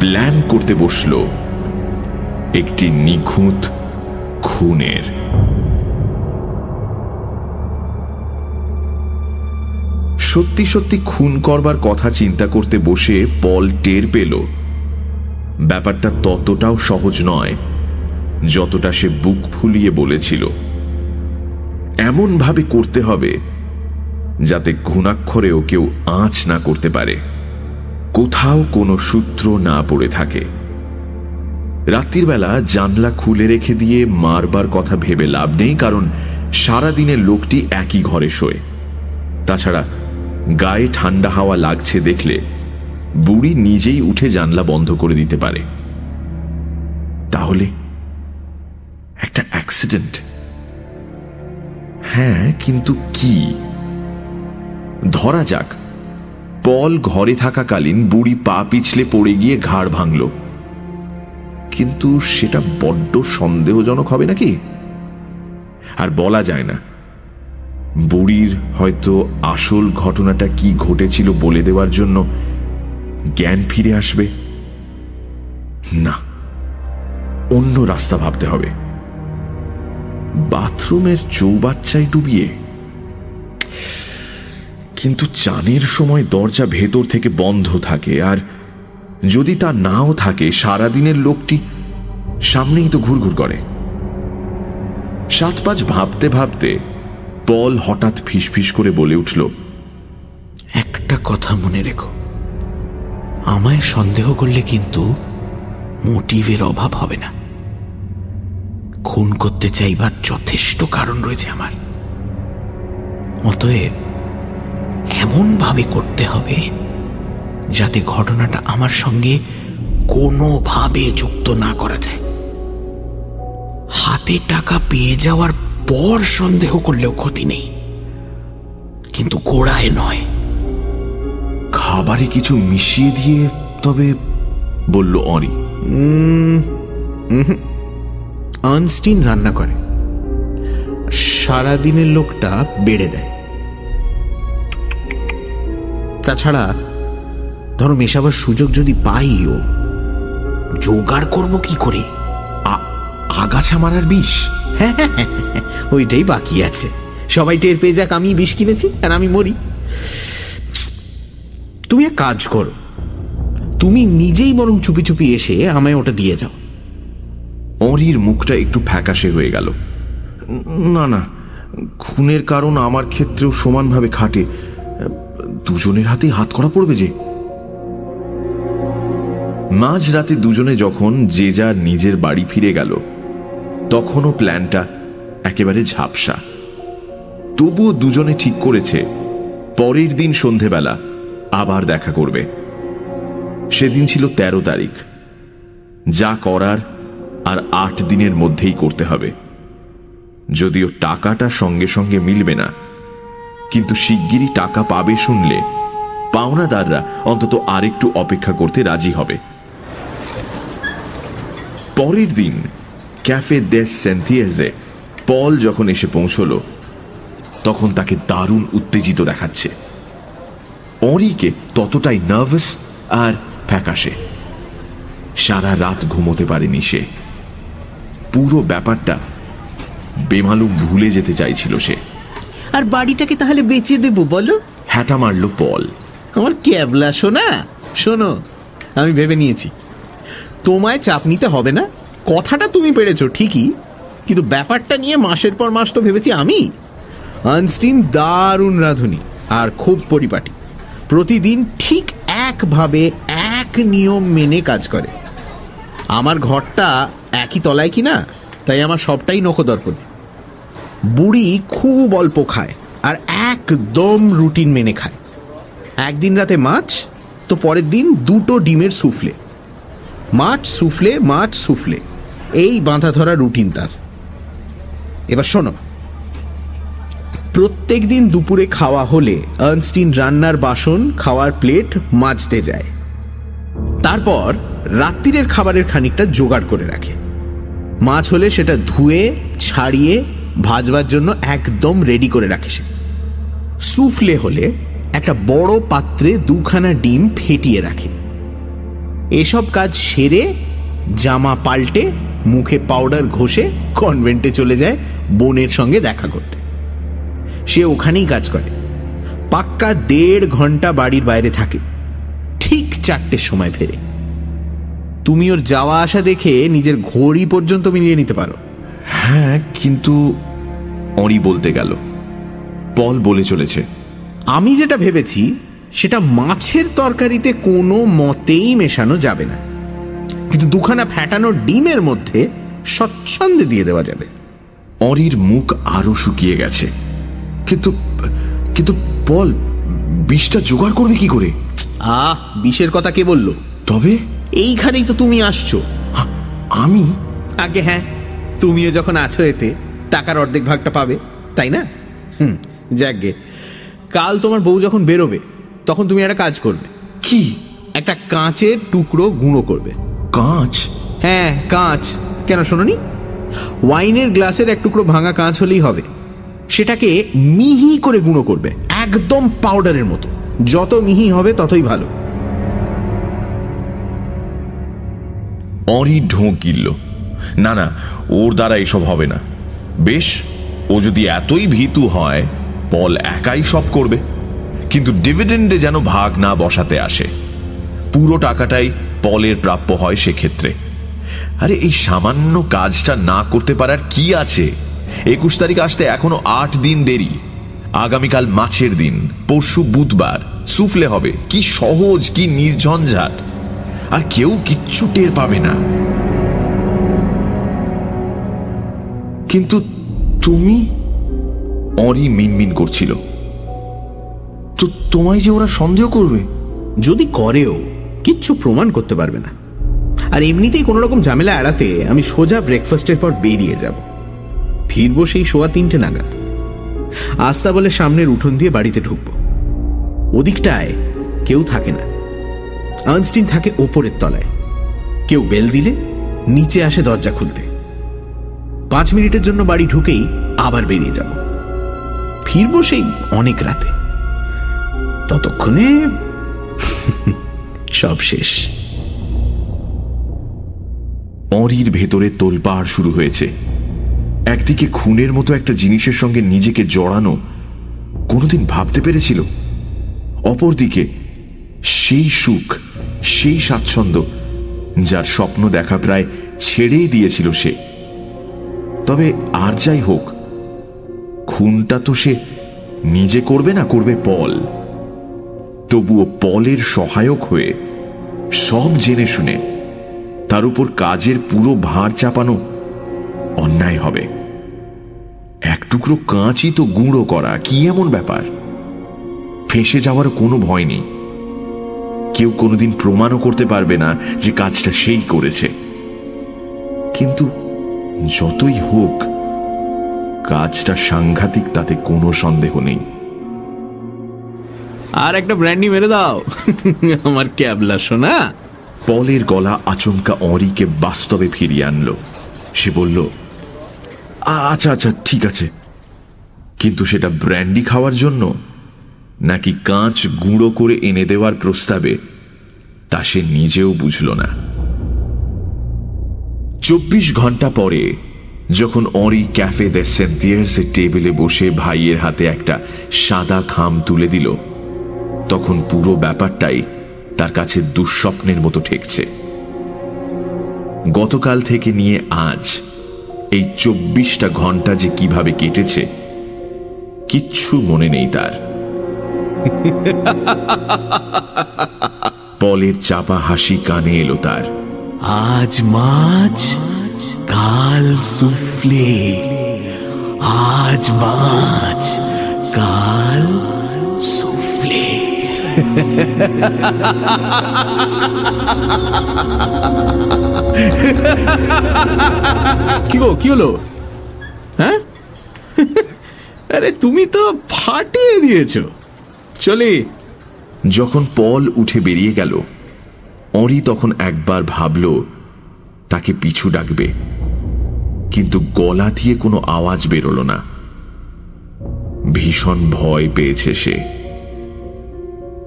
প্ল্যান করতে বসল একটি নিখুঁত খুনের। সত্যি সত্যি খুন করবার কথা চিন্তা করতে বসে পল টের পেল। ব্যাপারটা ততটাও সহজ নয়, যতটা সে বুক ফুলিয়ে বলেছিল। এমন ভাবে করতে হবে যাতে ঘুণাক্ষরেও কেউ আঁচ না করতে পারে। কোথাও কোনো সূত্র না পড়ে থাকে। রাত্রির বেলা জানলা খুলে রেখে দিয়ে মারবার কথা ভেবে লাভ নেই, কারণ সারাদিনের লোকটি একই ঘরে শোয়। তাছাড়া গায়ে ঠান্ডা হাওয়া লাগছে দেখলে বুড়ি নিজেই উঠে জানলা বন্ধ করে দিতে পারে। তাহলে একটা অ্যাক্সিডেন্ট হ্যাঁ কিন্তু কি? ধরা যাক, পল ঘরে থাকাকালীন বুড়ি পা পিছলে পড়ে গিয়ে ঘাড় ভাঙল। কিন্তু সেটা বড্ড সন্দেহজনক হবে নাকি? আর বলা যায় না। বুড়ির হয়তো আসল ঘটনাটা কি ঘটেছিল বলে দেওয়ার জন্য জ্ঞান ফিরে আসবে? না, অন্য রাস্তা ভাবতে হবে। বাথরুমের চৌবাচ্চায় ডুবিয়ে। কিন্তু চানের সময় দরজা ভেতর থেকে বন্ধ থাকে আর যদি তা নাও থাকে, সারাদিনের লোকটি সামনেই তো ঘুরঘুর করে। সাত পাঁচ ভাবতে ভাবতে পল হঠাৎ ফিসফিস করে বলে উঠল, একটা কথা মনে রেখো। আমায় সন্দেহ করলে কিন্তু মোটিভের অভাব হবে না। খুন করতে চাইবার যথেষ্ট কারণ রয়েছে আমার। অতএব এমনভাবে করতে হবে যাতে ঘটনাটা আমার সঙ্গে কোনোভাবে যুক্ত না করা যায়। হাতে টাকা পেয়ে যাওয়ার পর সন্দেহ করলেও ক্ষতি নেই। কিন্তু গোড়ায় নয়। খাবারে কিছু মিশিয়ে দিয়ে তবে বলল অরি। আনস্টিন রান্না করে। সারাদিনের লোকটা বেড়ে দেয়। তাছাড়া ধরো মেশাবার সুযোগ যদি পাইও। জোগাড় করব কি করে? আগাছা মারার বিষ? হ্যাঁ [laughs] হ্যাঁ, ওইটাই বাকি আছে। সবাই টের পেয়ে যাক আমি বিষ কিনেছি আর আমি মরি। তুমি এক কাজ করো। তুমি নিজেই বরং চুপি চুপি এসে আমায় ওটা দিয়ে যাও। অরির মুখটা একটু ফ্যাকাশে হয়ে গেল। না না খুনের কারণ আমার ক্ষেত্রেও সমানভাবে খাটে। দুজনের হাতেই হাত করা পড়বে যে। মাঝ রাতে দুজনে যখন যে যার নিজের বাড়ি ফিরে গেল তখনও প্ল্যানটা একেবারে ঝাপসা। তবুও দুজনে ঠিক করেছে, পরের দিন সন্ধেবেলা আবার দেখা করবে। সেদিন ছিল ১৩ তারিখ। যা করার আর আট দিনের মধ্যেই করতে হবে। যদিও টাকাটা সঙ্গে সঙ্গে মিলবে না, কিন্তু শিগগিরই টাকা পাবে শুনলে পাওনাদাররা অন্তত আরেকটু অপেক্ষা করতে রাজি হবে। পরের দিন ক্যাফে দেশ সেন্থিয়েজে পল যখন এসে পৌঁছল তখন তাকে দারুণ উত্তেজিত দেখাচ্ছে। অরিকে ততটাই নার্ভাস আর ফ্যাকাশে। সারা রাত ঘুমোতে পারেনি সে। পুরো ব্যাপারটা বেমালুম ভুলে যেতে চাইছিল সে। আর বাড়িটাকে তাহলে বেচে দেবো বলো? হ্যাটা মারল পল। আমার ক্যাবলা শোনা শোনো আমি ভেবে নিয়েছি। তোমায় চাপ নিতে হবে না। কথাটা তুমি পেরেছ, ঠিকই। কিন্তু ব্যাপারটা নিয়ে মাসের পর মাস তো ভেবেছি আমি। আনস্টিন দারুণ রাঁধুনি আর খুব পরিপাটি। প্রতিদিন ঠিক একভাবে এক নিয়ম মেনে কাজ করে। আমার ঘরটা একই তলায় কি না তাই আমার সবটাই নখদর্পণ। বুড়ি খুব অল্প খায় আর একদম রুটিন মেনে খায়। একদিন রাতে মাছ, তো পরের দিন দুটো ডিমের সুফলে। মাছ সুফলে মাছ সুফলে। এই বাঁধা ধরা রুটিন তার। এবার শোনো। প্রত্যেক দিন দুপুরে খাওয়া হলে আর্নস্টিন রান্নার বাসন, খাওয়ার প্লেট মাজতে যায়। তারপর রাত্রিরের খাবারের খানিকটা জোগাড় করে রাখে। মাছ হলে সেটা ধুয়ে, ছাড়িয়ে, ভাজবার জন্য একদম রেডি করে রাখে সে। সুফলে হলে একটা বড় পাত্রে দুখানা ডিম ফেটিয়ে রাখে। এসব কাজ সেরে জামা পাল্টে মুখে পাউডার ঘষে কনভেন্টে চলে যায় বোনের সঙ্গে দেখা করতে। সে ওখানেই কাজ করে। পাক্কা দেড় ঘণ্টা বাড়ির বাইরে থাকে। ঠিক চারটের সময় ফেরে। তুমি ওর যাওয়া আসা দেখে নিজের ঘড়ি পর্যন্ত মিলিয়ে নিতে পারো। হ্যাঁ কিন্তু অরি বলতে গেল। পল বলে চলেছে। আমি যেটা ভেবেছি সেটা মাছের তরকারিতে কোনো মতেই মেশানো যাবে না। কিন্তু দুখানা ফ্যাটানো ডিমের মধ্যে স্বচ্ছন্দে দিয়ে দেওয়া যাবে। অরির মুখ আরও শুকিয়ে গেছে। কিন্তু কিন্তু বল বিষটা জোগাড় করবে কি করে? আহ বিষের কথা কে বলল? তবে? এইখানেই তো তুমি আসছো। আমি? আগে হ্যাঁ তুমিও যখন আছো এতে টাকার অর্ধেক ভাগটা পাবে তাই না? হুম যাকগে কাল তোমার বউ যখন বেরোবে তখন তুমি একটা কাজ করবে। কি? একটা কাঁচের টুকরো গুঁড়ো করবে। কাঁচ? হ্যাঁ কাঁচ। কেন শোনোনি? ওয়াইনের গ্লাসের এক টুকরো ভাঙা কাঁচ হলেই হবে। সেটাকে মিহি করে গুঁড়ো করবে একদম পাউডারের মতো। যত মিহি হবে ততই ভালো। অরি ঢোক গিলল। না না ওর দ্বারা এসব হবে না। বেশ ও যদি এতই ভীতু হয় পল একাই সব করবে। কিন্তু ডিভিডেন্ডে যেন ভাগ না বসাতে আসে। পুরো টাকাটাই পলের প্রাপ্য হয় সেক্ষেত্রে। আরে, এই সামান্য কাজটা না করতে পারার কি আছে? একুশ তারিখ আসতে এখনও আট দিন দেরি। আগামীকাল মাছের দিন, পরশু বুধবার। সুফলে হবে। কি সহজ, কি নির্ঝঞ্ঝাট। আর কেউ কিচ্ছু টের পাবে না। কিন্তু তুমি? অরি মিনমিন করছিল। তো তোমায় যে ওরা সন্দেহ করবে? যদি করেও কিচ্ছু প্রমাণ করতে পারবে না। আর এমনিতেই কোনো রকম ঝামেলা এড়াতে আমি সোজা ব্রেকফাস্টের পর বেরিয়ে যাব। ফিরবো সেই সোয়া তিনটে নাগাদ। আস্তা বলে সামনের উঠোন দিয়ে বাড়িতে ঢুকবো। ওদিকটায় কেউ থাকে না। আনস্টিন থাকে ওপরের তলায়। কেউ বেল দিলে নিচে আসে দরজা খুলতে। পাঁচ মিনিটের জন্য বাড়ি ঢুকেই আবার বেরিয়ে যাব। ফিরবো সেই অনেক রাতে। ততক্ষণে সব শেষ। অরির ভেতরে তোলপাড় শুরু হয়েছে। একদিকে খুনের মতো একটা জিনিসের সঙ্গে নিজেকে জড়ানো কোনোদিন ভাবতে পেরেছিল? অপরদিকে সেই সুখ, সেই স্বাচ্ছন্দ্য যার স্বপ্ন দেখা প্রায় ছেড়েই দিয়েছিল সে। তবে আর যাই হোক, খুনটা তো সে নিজে করবে না, করবে পল। তবুও পলের সহায়ক হয়ে সব জেনে শুনে তার উপর কাজের পুরো ভার চাপানো অন্যায় হবে। এক টুকরো কাঁচই তো গুঁড়ো করা, কি এমন ব্যাপার? ফেঁসে যাওয়ার কোনো ভয় নেই। কেউ কোনোদিন প্রমাণও করতে পারবে না যে কাজটা সেই করেছে। কিন্তু যতই হোক, কাজটা সাংঘাতিক তাতে কোনো সন্দেহ নেই। আর একটা ব্র্যান্ডি মেরে দাও। আমার ক্যাবলা শোনা পলের গলা আচমকা অরিকে বাস্তবে ফিরিয়ে আনলো। সে বলল আচ্ছা আচ্ছা ঠিক আছে। কিন্তু সেটা ব্র্যান্ডি খাওয়ার জন্য? নাকি কাঁচ গুঁড়ো করে এনে দেওয়ার প্রস্তাবে? তা সে নিজেও বুঝল না। চব্বিশ ঘণ্টা পরে, যখন অরি ক্যাফে দ্য সেন্টিয়ার্সের টেবিলে বসে ভাইয়ের হাতে একটা সাদা খাম তুলে দিল তখন পুরো ব্যাপারটাই তার কাছে দুঃস্বপ্নের মতো ঠেকছে। গতকাল থেকে নিয়ে আজ এই চব্বিশটা ঘণ্টা যে কীভাবে কেটেছে কিচ্ছু মনে নেই তার। [laughs] পলের চাপা হাসি কানে এলো তার। আজ মাছ কাল সুফলে। আজ মাছ কাল সুফলে। কি গো, কি হলো? হ্যাঁ? আরে তুমি তো ফাটিয়ে দিয়েছ। চলি। যখন পল উঠে বেরিয়ে গেল, অরি তখন একবার ভাবল, তাকে পিছু ডাকবে। কিন্তু গলা দিয়ে কোনো আওয়াজ বেরোল না। ভীষণ ভয় পেয়েছে সে।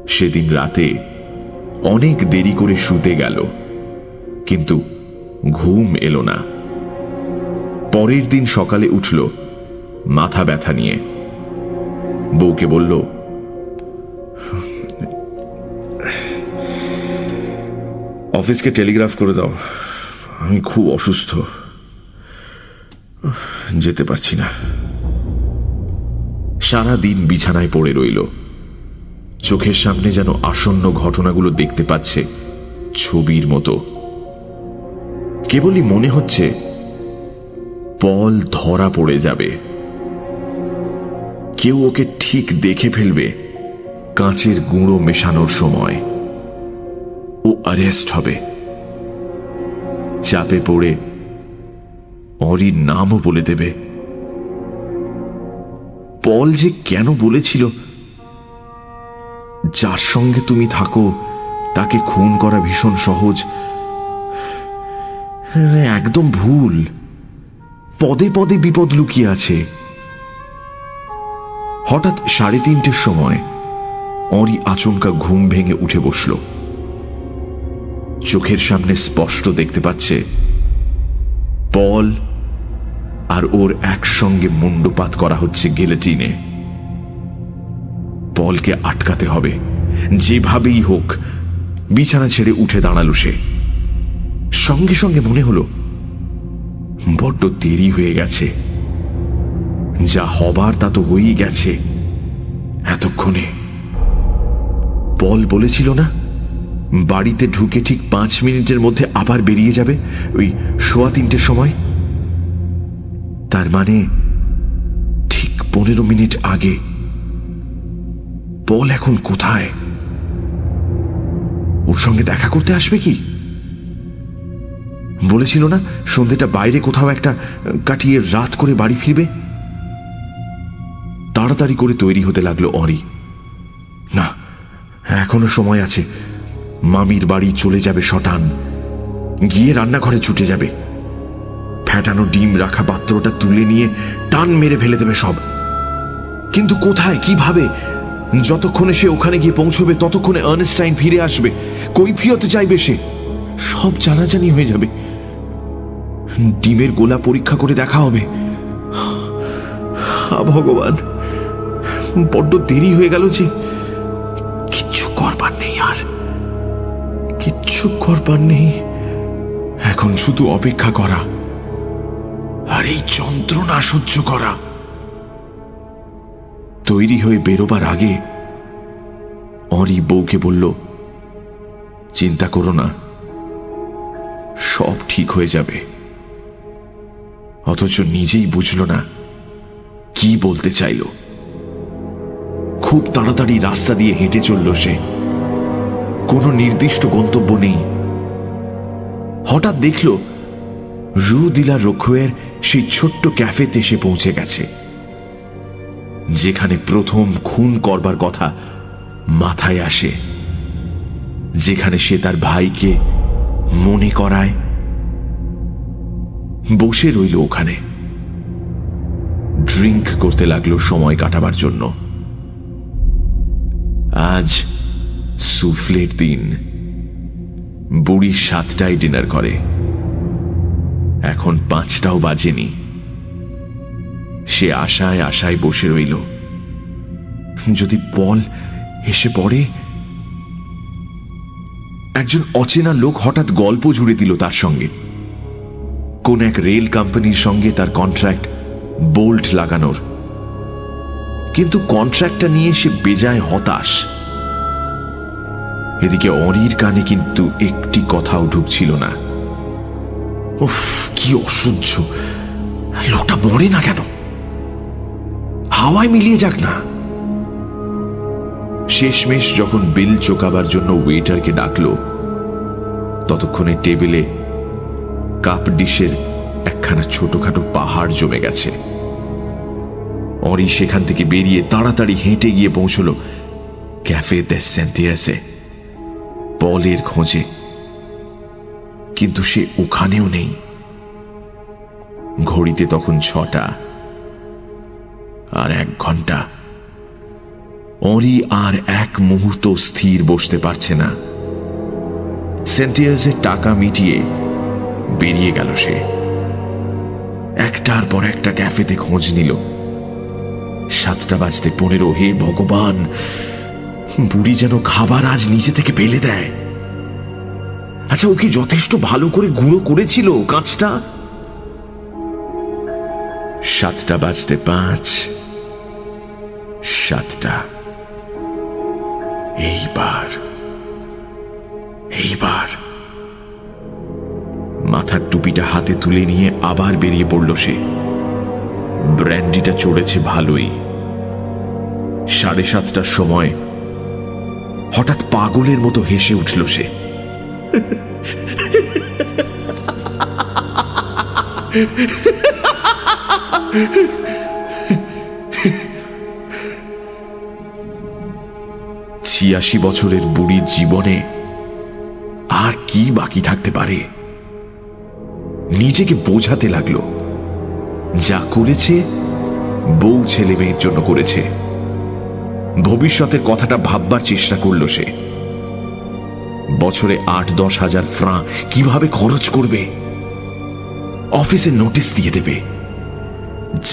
সেদিন রাতে অনেক দেরি করে শুতে গেল, কিন্তু ঘুম এলো না। পরের দিন সকালে উঠল মাথা ব্যথা নিয়ে। বউকে বলল, অফিসকে টেলিগ্রাফ করে দাও, আমি খুব অসুস্থ, যেতে পারছি না। সারা দিন বিছানায় পড়ে রইল। চোখের সামনে যেন আসন্ন ঘটনাগুলো দেখতে পাচ্ছে ছবির মতো। কেবলই মনে হচ্ছে পল ধরা পড়ে যাবে। কেউ ওকে ঠিক দেখে ফেলবে কাঁচের গুঁড়ো মেশানোর সময়। ও অ্যারেস্ট হবে। চাপে পড়ে অরির নামও বলে দেবে। পল যে কেন বলেছিল যার সঙ্গে তুমি থাকো, তাকে খুন করা ভীষণ সহজ। একদম ভুল। পদে পদে বিপদ লুকিয়ে আছে। হঠাৎ সাড়ে তিনটের সময়, অরি আচমকা ঘুম ভেঙে উঠে বসল। চোখের সামনে স্পষ্ট দেখতে পাচ্ছে, পল আর ওর একসঙ্গে মুন্ডপাত করা হচ্ছে গেলেটিনে। পলকে আটকাতে হবে। যেভাবেই হোক, বিছানা ছেড়ে উঠে দাঁড়াল সে। সঙ্গে সঙ্গে মনে হলো, বড্ড দেরি হয়ে গেছে। যা হবার তা তো হয়েই গেছে। এতক্ষণে। পল বলেছিল না, বাড়িতে ঢুকে ঠিক পাঁচ মিনিটের মধ্যে আবার বেরিয়ে যাবে ওই সোয়া তিনটের সময়? তার মানে ঠিক পনেরো মিনিট আগে পল এখন কোথায়? ওর সঙ্গে দেখা করতে আসবে কি? বলেছিল না সন্ধ্যেটা বাইরে কোথাও একটা কাটিয়ে রাত করে বাড়ি ফিরবে? তাড়াতাড়ি করে তৈরি হতে লাগল অরি। না, এখনও সময় আছে। মামির বাড়ি চলে যাবে শটান। গিয়ে রান্নাঘরে ছুটে যাবে। ফ্যাটানো ডিম রাখা পাত্রটা তুলে নিয়ে টান মেরে ফেলে দেবে সব। কিন্তু কোথায়, কীভাবে? যতক্ষণে সে ওখানে গিয়ে পৌঁছবে, ততক্ষণে আর্নেস্টাইন ফিরে আসবে। কৈফিয়ত চাইবে সে। সব জানাজানি হয়ে যাবে। ডিমের গোলা পরীক্ষা করে দেখা হবে। ভগবান, বড্ড দেরি হয়ে গেল যে কিচ্ছু করবার নেই আর। কিচ্ছু করবার নেই। এখন শুধু অপেক্ষা করা আর এই যন্ত্রণা সহ্য করা। তৈরি হয়ে বেরোবার আগে অরি বউকে বলল, চিন্তা করো না, সব ঠিক হয়ে যাবে। অথচ নিজেই বুঝল না কি বলতে চাইল। খুব তাড়াতাড়ি রাস্তা দিয়ে হেঁটে চলল সে। কোনো নির্দিষ্ট গন্তব্য নেই। হঠাৎ দেখল রু দিলা রক্ষুয়ের সেই ছোট্ট ক্যাফেতে সে পৌঁছে গেছে। যেখানে প্রথম খুন করবার কথা মাথায় আসে, যেখানে সে তার ভাইকে মনে করায়। বসে রইল ওখানে। ড্রিঙ্ক করতে লাগল সময় কাটাবার জন্য। আজ সুফলের দিন। বুড়ি সাতটায় ডিনার করে। এখন পাঁচটাও বাজেনি। সে আশায় আশায় বসে রইল। যদি পল এসে পড়ে? একজন অচেনা লোক হঠাৎ গল্প জুড়ে দিল তার সঙ্গে। কোন এক রেল কোম্পানির সঙ্গে তার কন্ট্রাক্ট বোল্ট লাগানোর। কিন্তু কন্ট্রাক্টটা নিয়ে সে বেজায় হতাশ। এদিকে অরির কানে কিন্তু একটি কথাও ঢুকছিল না। উফ, কি অসহ্য। লোকটা মরে না কেন? হাওয়ায় মিলিয়ে যাক না। শেষমেশ যখন বিল চোকাবার জন্য ওয়েটারকে ডাকল, ততক্ষণে টেবিলে কাপ ডিশের একখানা ছোটখাটো পাহাড় জমে গেছে। অরি সেখান থেকে বেরিয়ে তাড়াতাড়ি হেঁটে গিয়ে পৌঁছল ক্যাফে দে সেন্টিয়াসে, পলের খোঁজে। কিন্তু সে ওখানেও নেই। ঘড়িতে তখন ছটা। আর এক ঘণ্টা। অরি আর এক মুহূর্ত স্থির বসতে পারছে না। সেন্টিয়াসের টাকা মিটিয়ে বেরিয়ে গেল সে। একটার পর একটা ক্যাফেতে খোঁজ নিল। সাতটা বাজতে পনেরো। হে ভগবান! বুড়ি যেন খাবার আজ নিজে থেকে পেলে দেয়। আচ্ছা ও কি যথেষ্ট ভালো করে গুঁড়ো করেছিল কাঁচটা? সাতটা বাজতে পাঁচ। সাতটা। এইবার এইবার মাথার টুপিটা হাতে তুলে নিয়ে আবার বেরিয়ে পড়ল সে। ব্র্যান্ডিটা চড়েছে ভালোই। সাড়ে সাতটার সময় হঠাৎ পাগলের মতো হেসে উঠল সে। ছিয়াশি বছরের বুড়ির জীবনে আর কি বাকি থাকতে পারে? নিজেকে বোঝাতে লাগল, যা করেছে বউ ছেলে মেয়ের জন্য করেছে। ভবিষ্যতের কথাটা ভাববার চেষ্টা করল সে। বছরে আট দশ হাজার ফ্রাঁ কীভাবে খরচ করবে? অফিসে নোটিশ দিয়ে দেবে।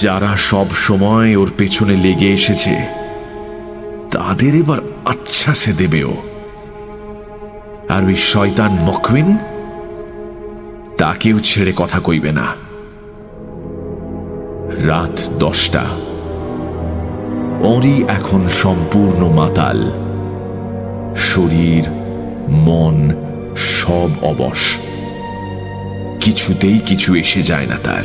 যারা সব সময় ওর পেছনে লেগে এসেছে, তাদের এবার আচ্ছা সে দেবেও। আর ওই শয়তান মকবিন তাকেও ছেড়ে কথা কইবে না। রাত দশটা। অরি এখন সম্পূর্ণ মাতাল। শরীর, মন, সব অবশ। কিছুতেই কিছু এসে যায় না তার।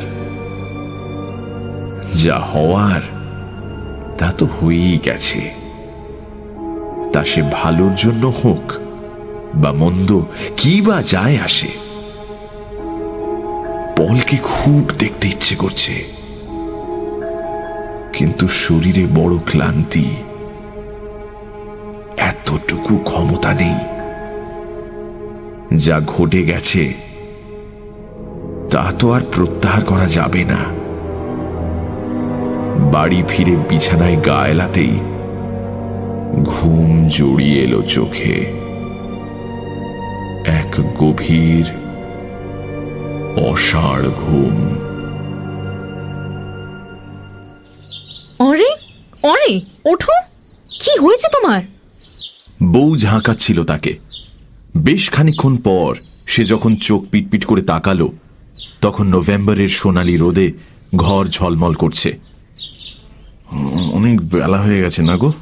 যা হওয়ার, তা তো হয়েই গেছে। তা সে ভালোর জন্য হোক বা মন্দ, কি বা যায় আসে। পলকে খুব দেখতে ইচ্ছে করছে। কিন্তু শরীরে বড় ক্লান্তি। এতটুকু ক্ষমতা নেই। যা ঘটে গেছে, তা তো আর প্রত্যাহার করা যাবে না। বাড়ি ফিরে বিছানায় গা এলাতেই ঘুম জড়িয়ে এলো চোখে। এক গভীর অসাড় ঘুম। অরে অরে ওঠো। কি হয়েছে তোমার? বউ ঝাঁকাচ্ছিল তাকে। বেশ খানিক্ষণ পর সে যখন চোখ পিটপিট করে তাকালো তখন নভেম্বরের সোনালি রোদে ঘর ঝলমল করছে। অনেক বেলা হয়ে গেছে না গো?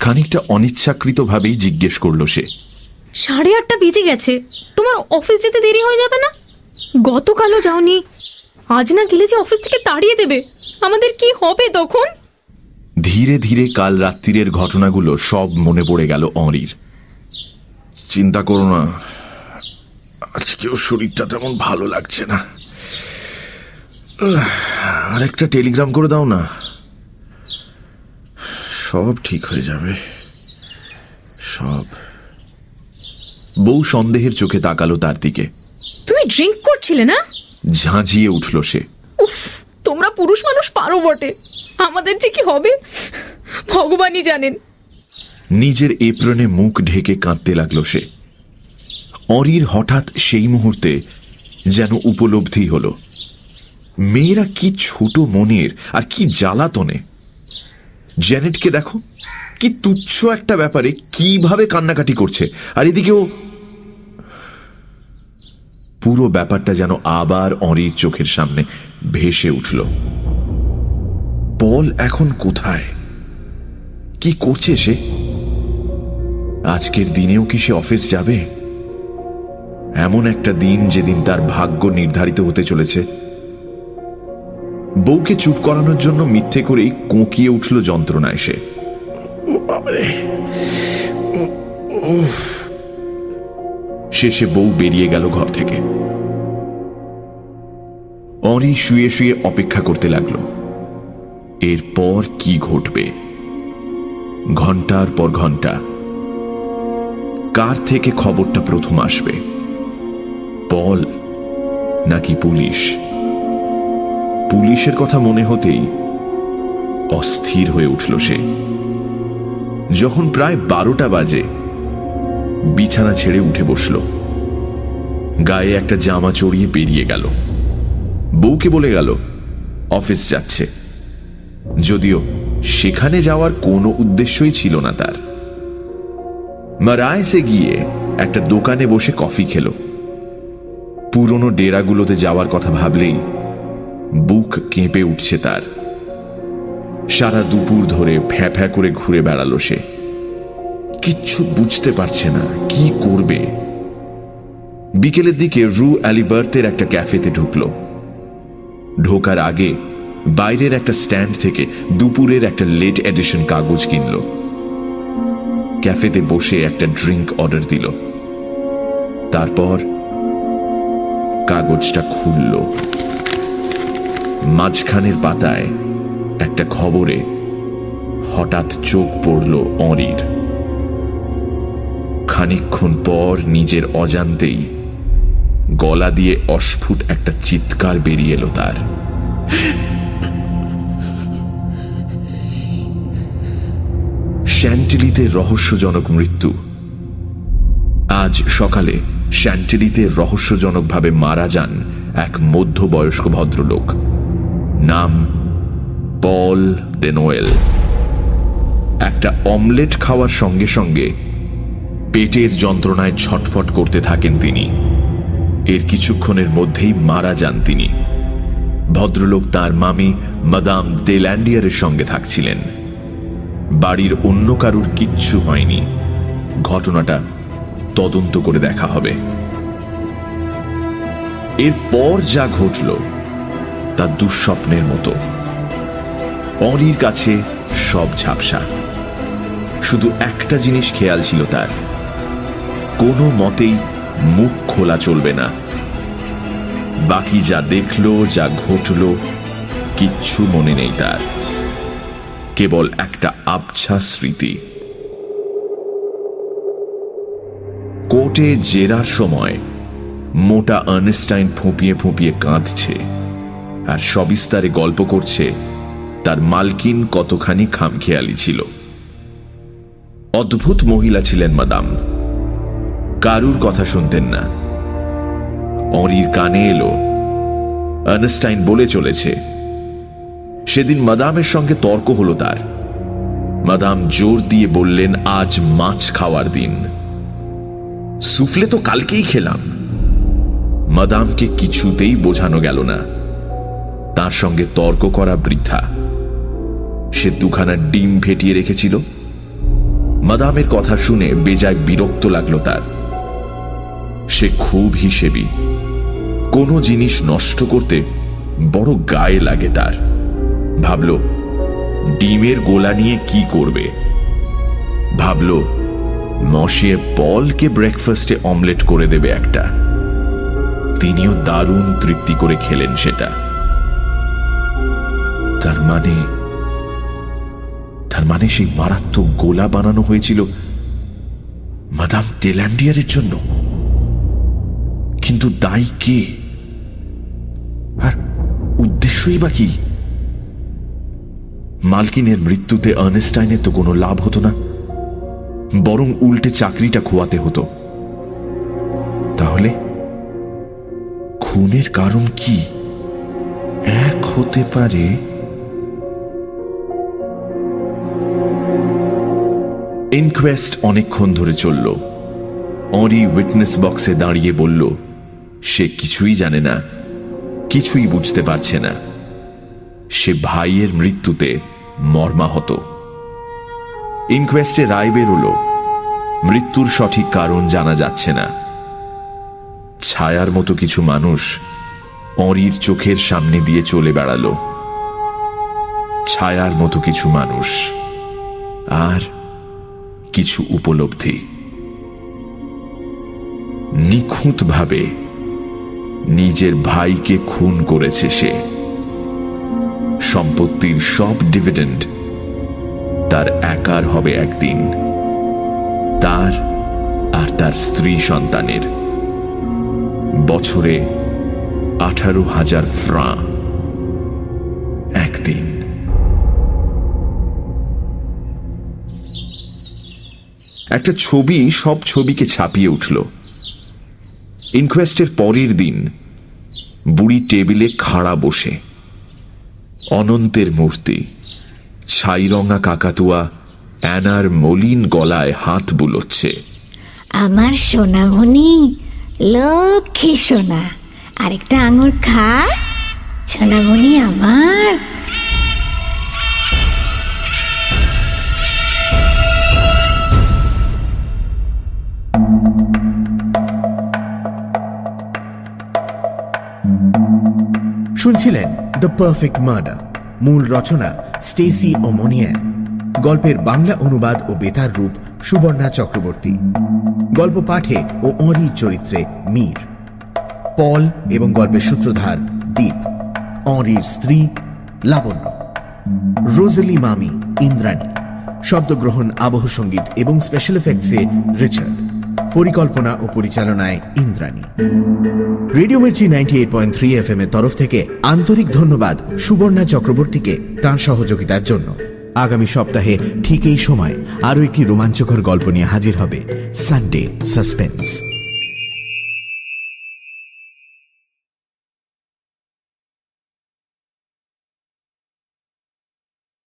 খানিকটা অনিচ্ছাকৃতভাবেই জিজ্ঞেস করল সে। সাড়ে আটটা বেজে গেছে। তোমার অফিস যেতে দেরি হয়ে যাবে না? গতকালও যাওনি। আজ না গেলে যে অফিস থেকে তাড়িয়ে দেবে। আমাদের কি হবে তখন? ধীরে ধীরে কাল রাত্রিরের ঘটনাগুলো সব মনে পড়ে গেল অরির চিন্তা করো না। আজকেও শরীরটা তেমন ভালো লাগছে না। আর একটা টেলিগ্রাম করে দাও না। সব ঠিক হয়ে যাবে। সব। বউ সন্দেহের চোখে তাকালো তার দিকে। তুমি ড্রিঙ্ক করছিলে না? ঝাঁঝিয়ে উঠল সে। উফ তোমরা পুরুষ মানুষ পারো বটে। আমাদের যে কি হবে? ভগবানই জানেন। নিজের এপ্রনে মুখ ঢেকে কাঁদতে লাগল সে। অরির হঠাৎ সেই মুহূর্তে যেন উপলব্ধি হলো। মেয়েরা কি ছোট মনের আর কি জ্বালাতনে। জ্যানেটকে দেখো, কি তুচ্ছ একটা ব্যাপারে কীভাবে কান্নাকাটি করছে। আর এদিকে ও পুরো ব্যাপারটা যেন আবার অরির চোখের সামনে ভেসে উঠল। পল এখন কোথায়? কি করছে সে? আজকের দিনেও কি সে অফিস যাবে? এমন একটা দিন যেদিন তার ভাগ্য নির্ধারিত হতে চলেছে। বউকে চুপ করানোর জন্য মিথ্যে করেই কোঁকিয়ে উঠল যন্ত্রণায় সে। শেষে বউ বেরিয়ে গেল ঘর থেকে। অরি শুয়ে শুয়ে অপেক্ষা করতে লাগল। এরপর কি ঘটবে? ঘণ্টার পর ঘণ্টা। কার থেকে খবরটা প্রথম আসবে? পল নাকি পুলিশ? পুলিশের কথা মনে হতেই অস্থির হয়ে উঠল সে। যখন প্রায় বারোটা বাজে, বিছানা ছেড়ে উঠে বসল। গায়ে একটা জামা চড়িয়ে বেরিয়ে গেল। বউকে বলে গেল, অফিস যাচ্ছে। যদিও সেখানে যাওয়ার কোনো উদ্দেশ্যই ছিল না তার। মারায়সে গিয়ে একটা দোকানে বসে কফি খেল। পুরনো ডেরাগুলোতে যাওয়ার কথা ভাবলেই বুক কেঁপে উঠছে তার। সারা দুপুর ধরে ফ্যাঁ ফ্যাঁ করে ঘুরে বেড়ালো সে। কিচ্ছু বুঝতে পারছে না, কি করবে? বিকেলের দিকে রু অ্যালিবার্থের একটা ক্যাফেতে ঢুকল। ঢোকার আগে বাইরের একটা স্ট্যান্ড থেকে দুপুরের একটা লেট এডিশন কাগজ কিনল। ক্যাফেতে বসে একটা ড্রিঙ্ক অর্ডার দিল। তারপর কাগজটা খুলল। মাঝখানের পাতায় একটা খবরে হঠাৎ চোখ পড়ল অরির খানিক্ষণ পর নিজের অজান্তেই গলা দিয়ে অস্ফুট একটা চিৎকার বেরিয়ে এলো তার। শ্যান্টিলিতে রহস্যজনক মৃত্যু। আজ সকালে শ্যান্টিলিতে রহস্যজনকভাবে মারা যান এক মধ্যবয়স্ক ভদ্রলোক। নাম পল দে দেনোয়েল একটা অমলেট খাওয়ার সঙ্গে সঙ্গে পেটের যন্ত্রণায় ছটফট করতে থাকেন তিনি। এর কিছুক্ষণের মধ্যেই মারা যান তিনি। ভদ্রলোক তার মামি মাদাম দেল্যান্ডিয়ারের সঙ্গে থাকছিলেন। বাড়ির অন্য কারুর কিচ্ছু হয়নি। ঘটনাটা তদন্ত করে দেখা হবে। এরপর যা ঘটল তা দুঃস্বপ্নের মতো। অরির কাছে সব ঝাপসা। শুধু একটা জিনিস খেয়াল ছিল তার। কোনো মতেই মুখ খোলা চলবে না। বাকি যা দেখল, যা ঘটল, কিচ্ছু মনে নেই তার। কেবল একটা আবছা স্মৃতি। কোর্টে জেরার সময় মোটা আর্নেস্টাইন ফুঁপিয়ে ফুঁপিয়ে কাঁদছে। আর সবিস্তারে গল্প করছে তার মালকিন কতখানি খামখেয়ালি ছিল। অদ্ভুত মহিলা ছিলেন, মাদাম। কারুর কথা শুনতেন না। অরির কানে এলো। আর্নেস্টাইন বলে চলেছে। সেদিন মাদামের সঙ্গে তর্ক হলো তার। মাদাম জোর দিয়ে বললেন, আজ মাছ খাওয়ার দিন। সুফলে তো কালকেই খেলাম। মাদামকে কিছুতেই বোঝানো গেল না। তার সঙ্গে তর্ক করা বৃদ্ধা সে দুখানা ডিম ফেটিয়ে রেখেছিল। মাদামের কথা শুনে বেজায় বিরক্ত লাগল তার। সে খুব হিসেবি। কোনো জিনিস নষ্ট করতে বড় গায়ে লাগে তার। ভাবল, ডিমের গোলা নিয়ে কি করবে? ভাবল, মশিয়ে পলকে ব্রেকফাস্টে অমলেট করে দেবে একটা। তিনিও দারুণ তৃপ্তি করে খেলেন সেটা। তার মানে তার মানে সেই মারাত্মক গোলা বানানো হয়েছিল মাদাম টেল্যান্ডিয়ারের জন্য। কিন্তু দায়ী কে? আর উদ্দেশ্যই বা কি? মালকিনের মৃত্যুতে আর্নেস্টাইনের তো কোনো লাভ হতো না, বরং উল্টে চাকরিটা খোয়াতে হতো। তাহলে খুনের কারণ কি? এক হতে পারে ইনকোয়েস্ট অনেকক্ষণ ধরে চলল। অরি উইটনেস বক্সে দাঁড়িয়ে বলল, সে কিছুই জানে না, কিছুই বুঝতে পারছে না। সে ভাইয়ের মৃত্যুতে মর্মাহত। ইনকোয়েস্টে রায় বেরোল, মৃত্যুর সঠিক কারণ জানা যাচ্ছে না। ছায়ার মতো কিছু মানুষ অরির চোখের সামনে দিয়ে চলে বেড়ালো। ছায়ার মতো কিছু মানুষ। আর কিছু উপলব্ধি। নিখুঁতভাবে নিজের ভাইকে খুন করেছে সে। সম্পত্তির সব ডিভিডেন্ড তার একার হবে একদিন, তার আর তার স্ত্রী সন্তানের। বছরে আঠারো হাজার ফ্রাঁ। একটা ছবি সব ছবিকে ছাপিয়ে উঠল। ইনকোয়েস্টের পরের দিন, বুড়ি টেবিলে খাড়া বসে। অনন্তের মূর্তি, ছাইরঙা কাকাতুয়া, অ্যানার মলিন গলায় হাত বুলোচ্ছে। আমার সোনামণি, লক্ষ্মী সোনা। আরেকটা আঙুর খা। সোনামণি আমার। শুনছিলেন দ্য পারফেক্ট মার্ডার মূল রচনা স্টেসি ও মনিয়ান গল্পের বাংলা অনুবাদ ও বেতার রূপ সুবর্ণা চক্রবর্তী। গল্প পাঠে ও অরির চরিত্রে মীর। পল এবং গল্পের সূত্রধার দীপ। অরির স্ত্রী লাবণ্য। রোজেলি মামি ইন্দ্রাণী। শব্দগ্রহণ আবহ সংগীত এবং স্পেশাল এফেক্টসে রিচার্ড। পরিকল্পনা ও পরিচালনায় Indrani. Radio Mirchi ninety eight point three F এর তরফ থেকে আন্তরিক ধন্যবাদ সুবর্ণা চক্রবর্তীকে তার সহযোগিতার জন্য। আগামী সপ্তাহে ঠিক এই সময় আরও একটি রোমাঞ্চকর গল্প নিয়ে হাজির হবে সানডে সাসপেন্স।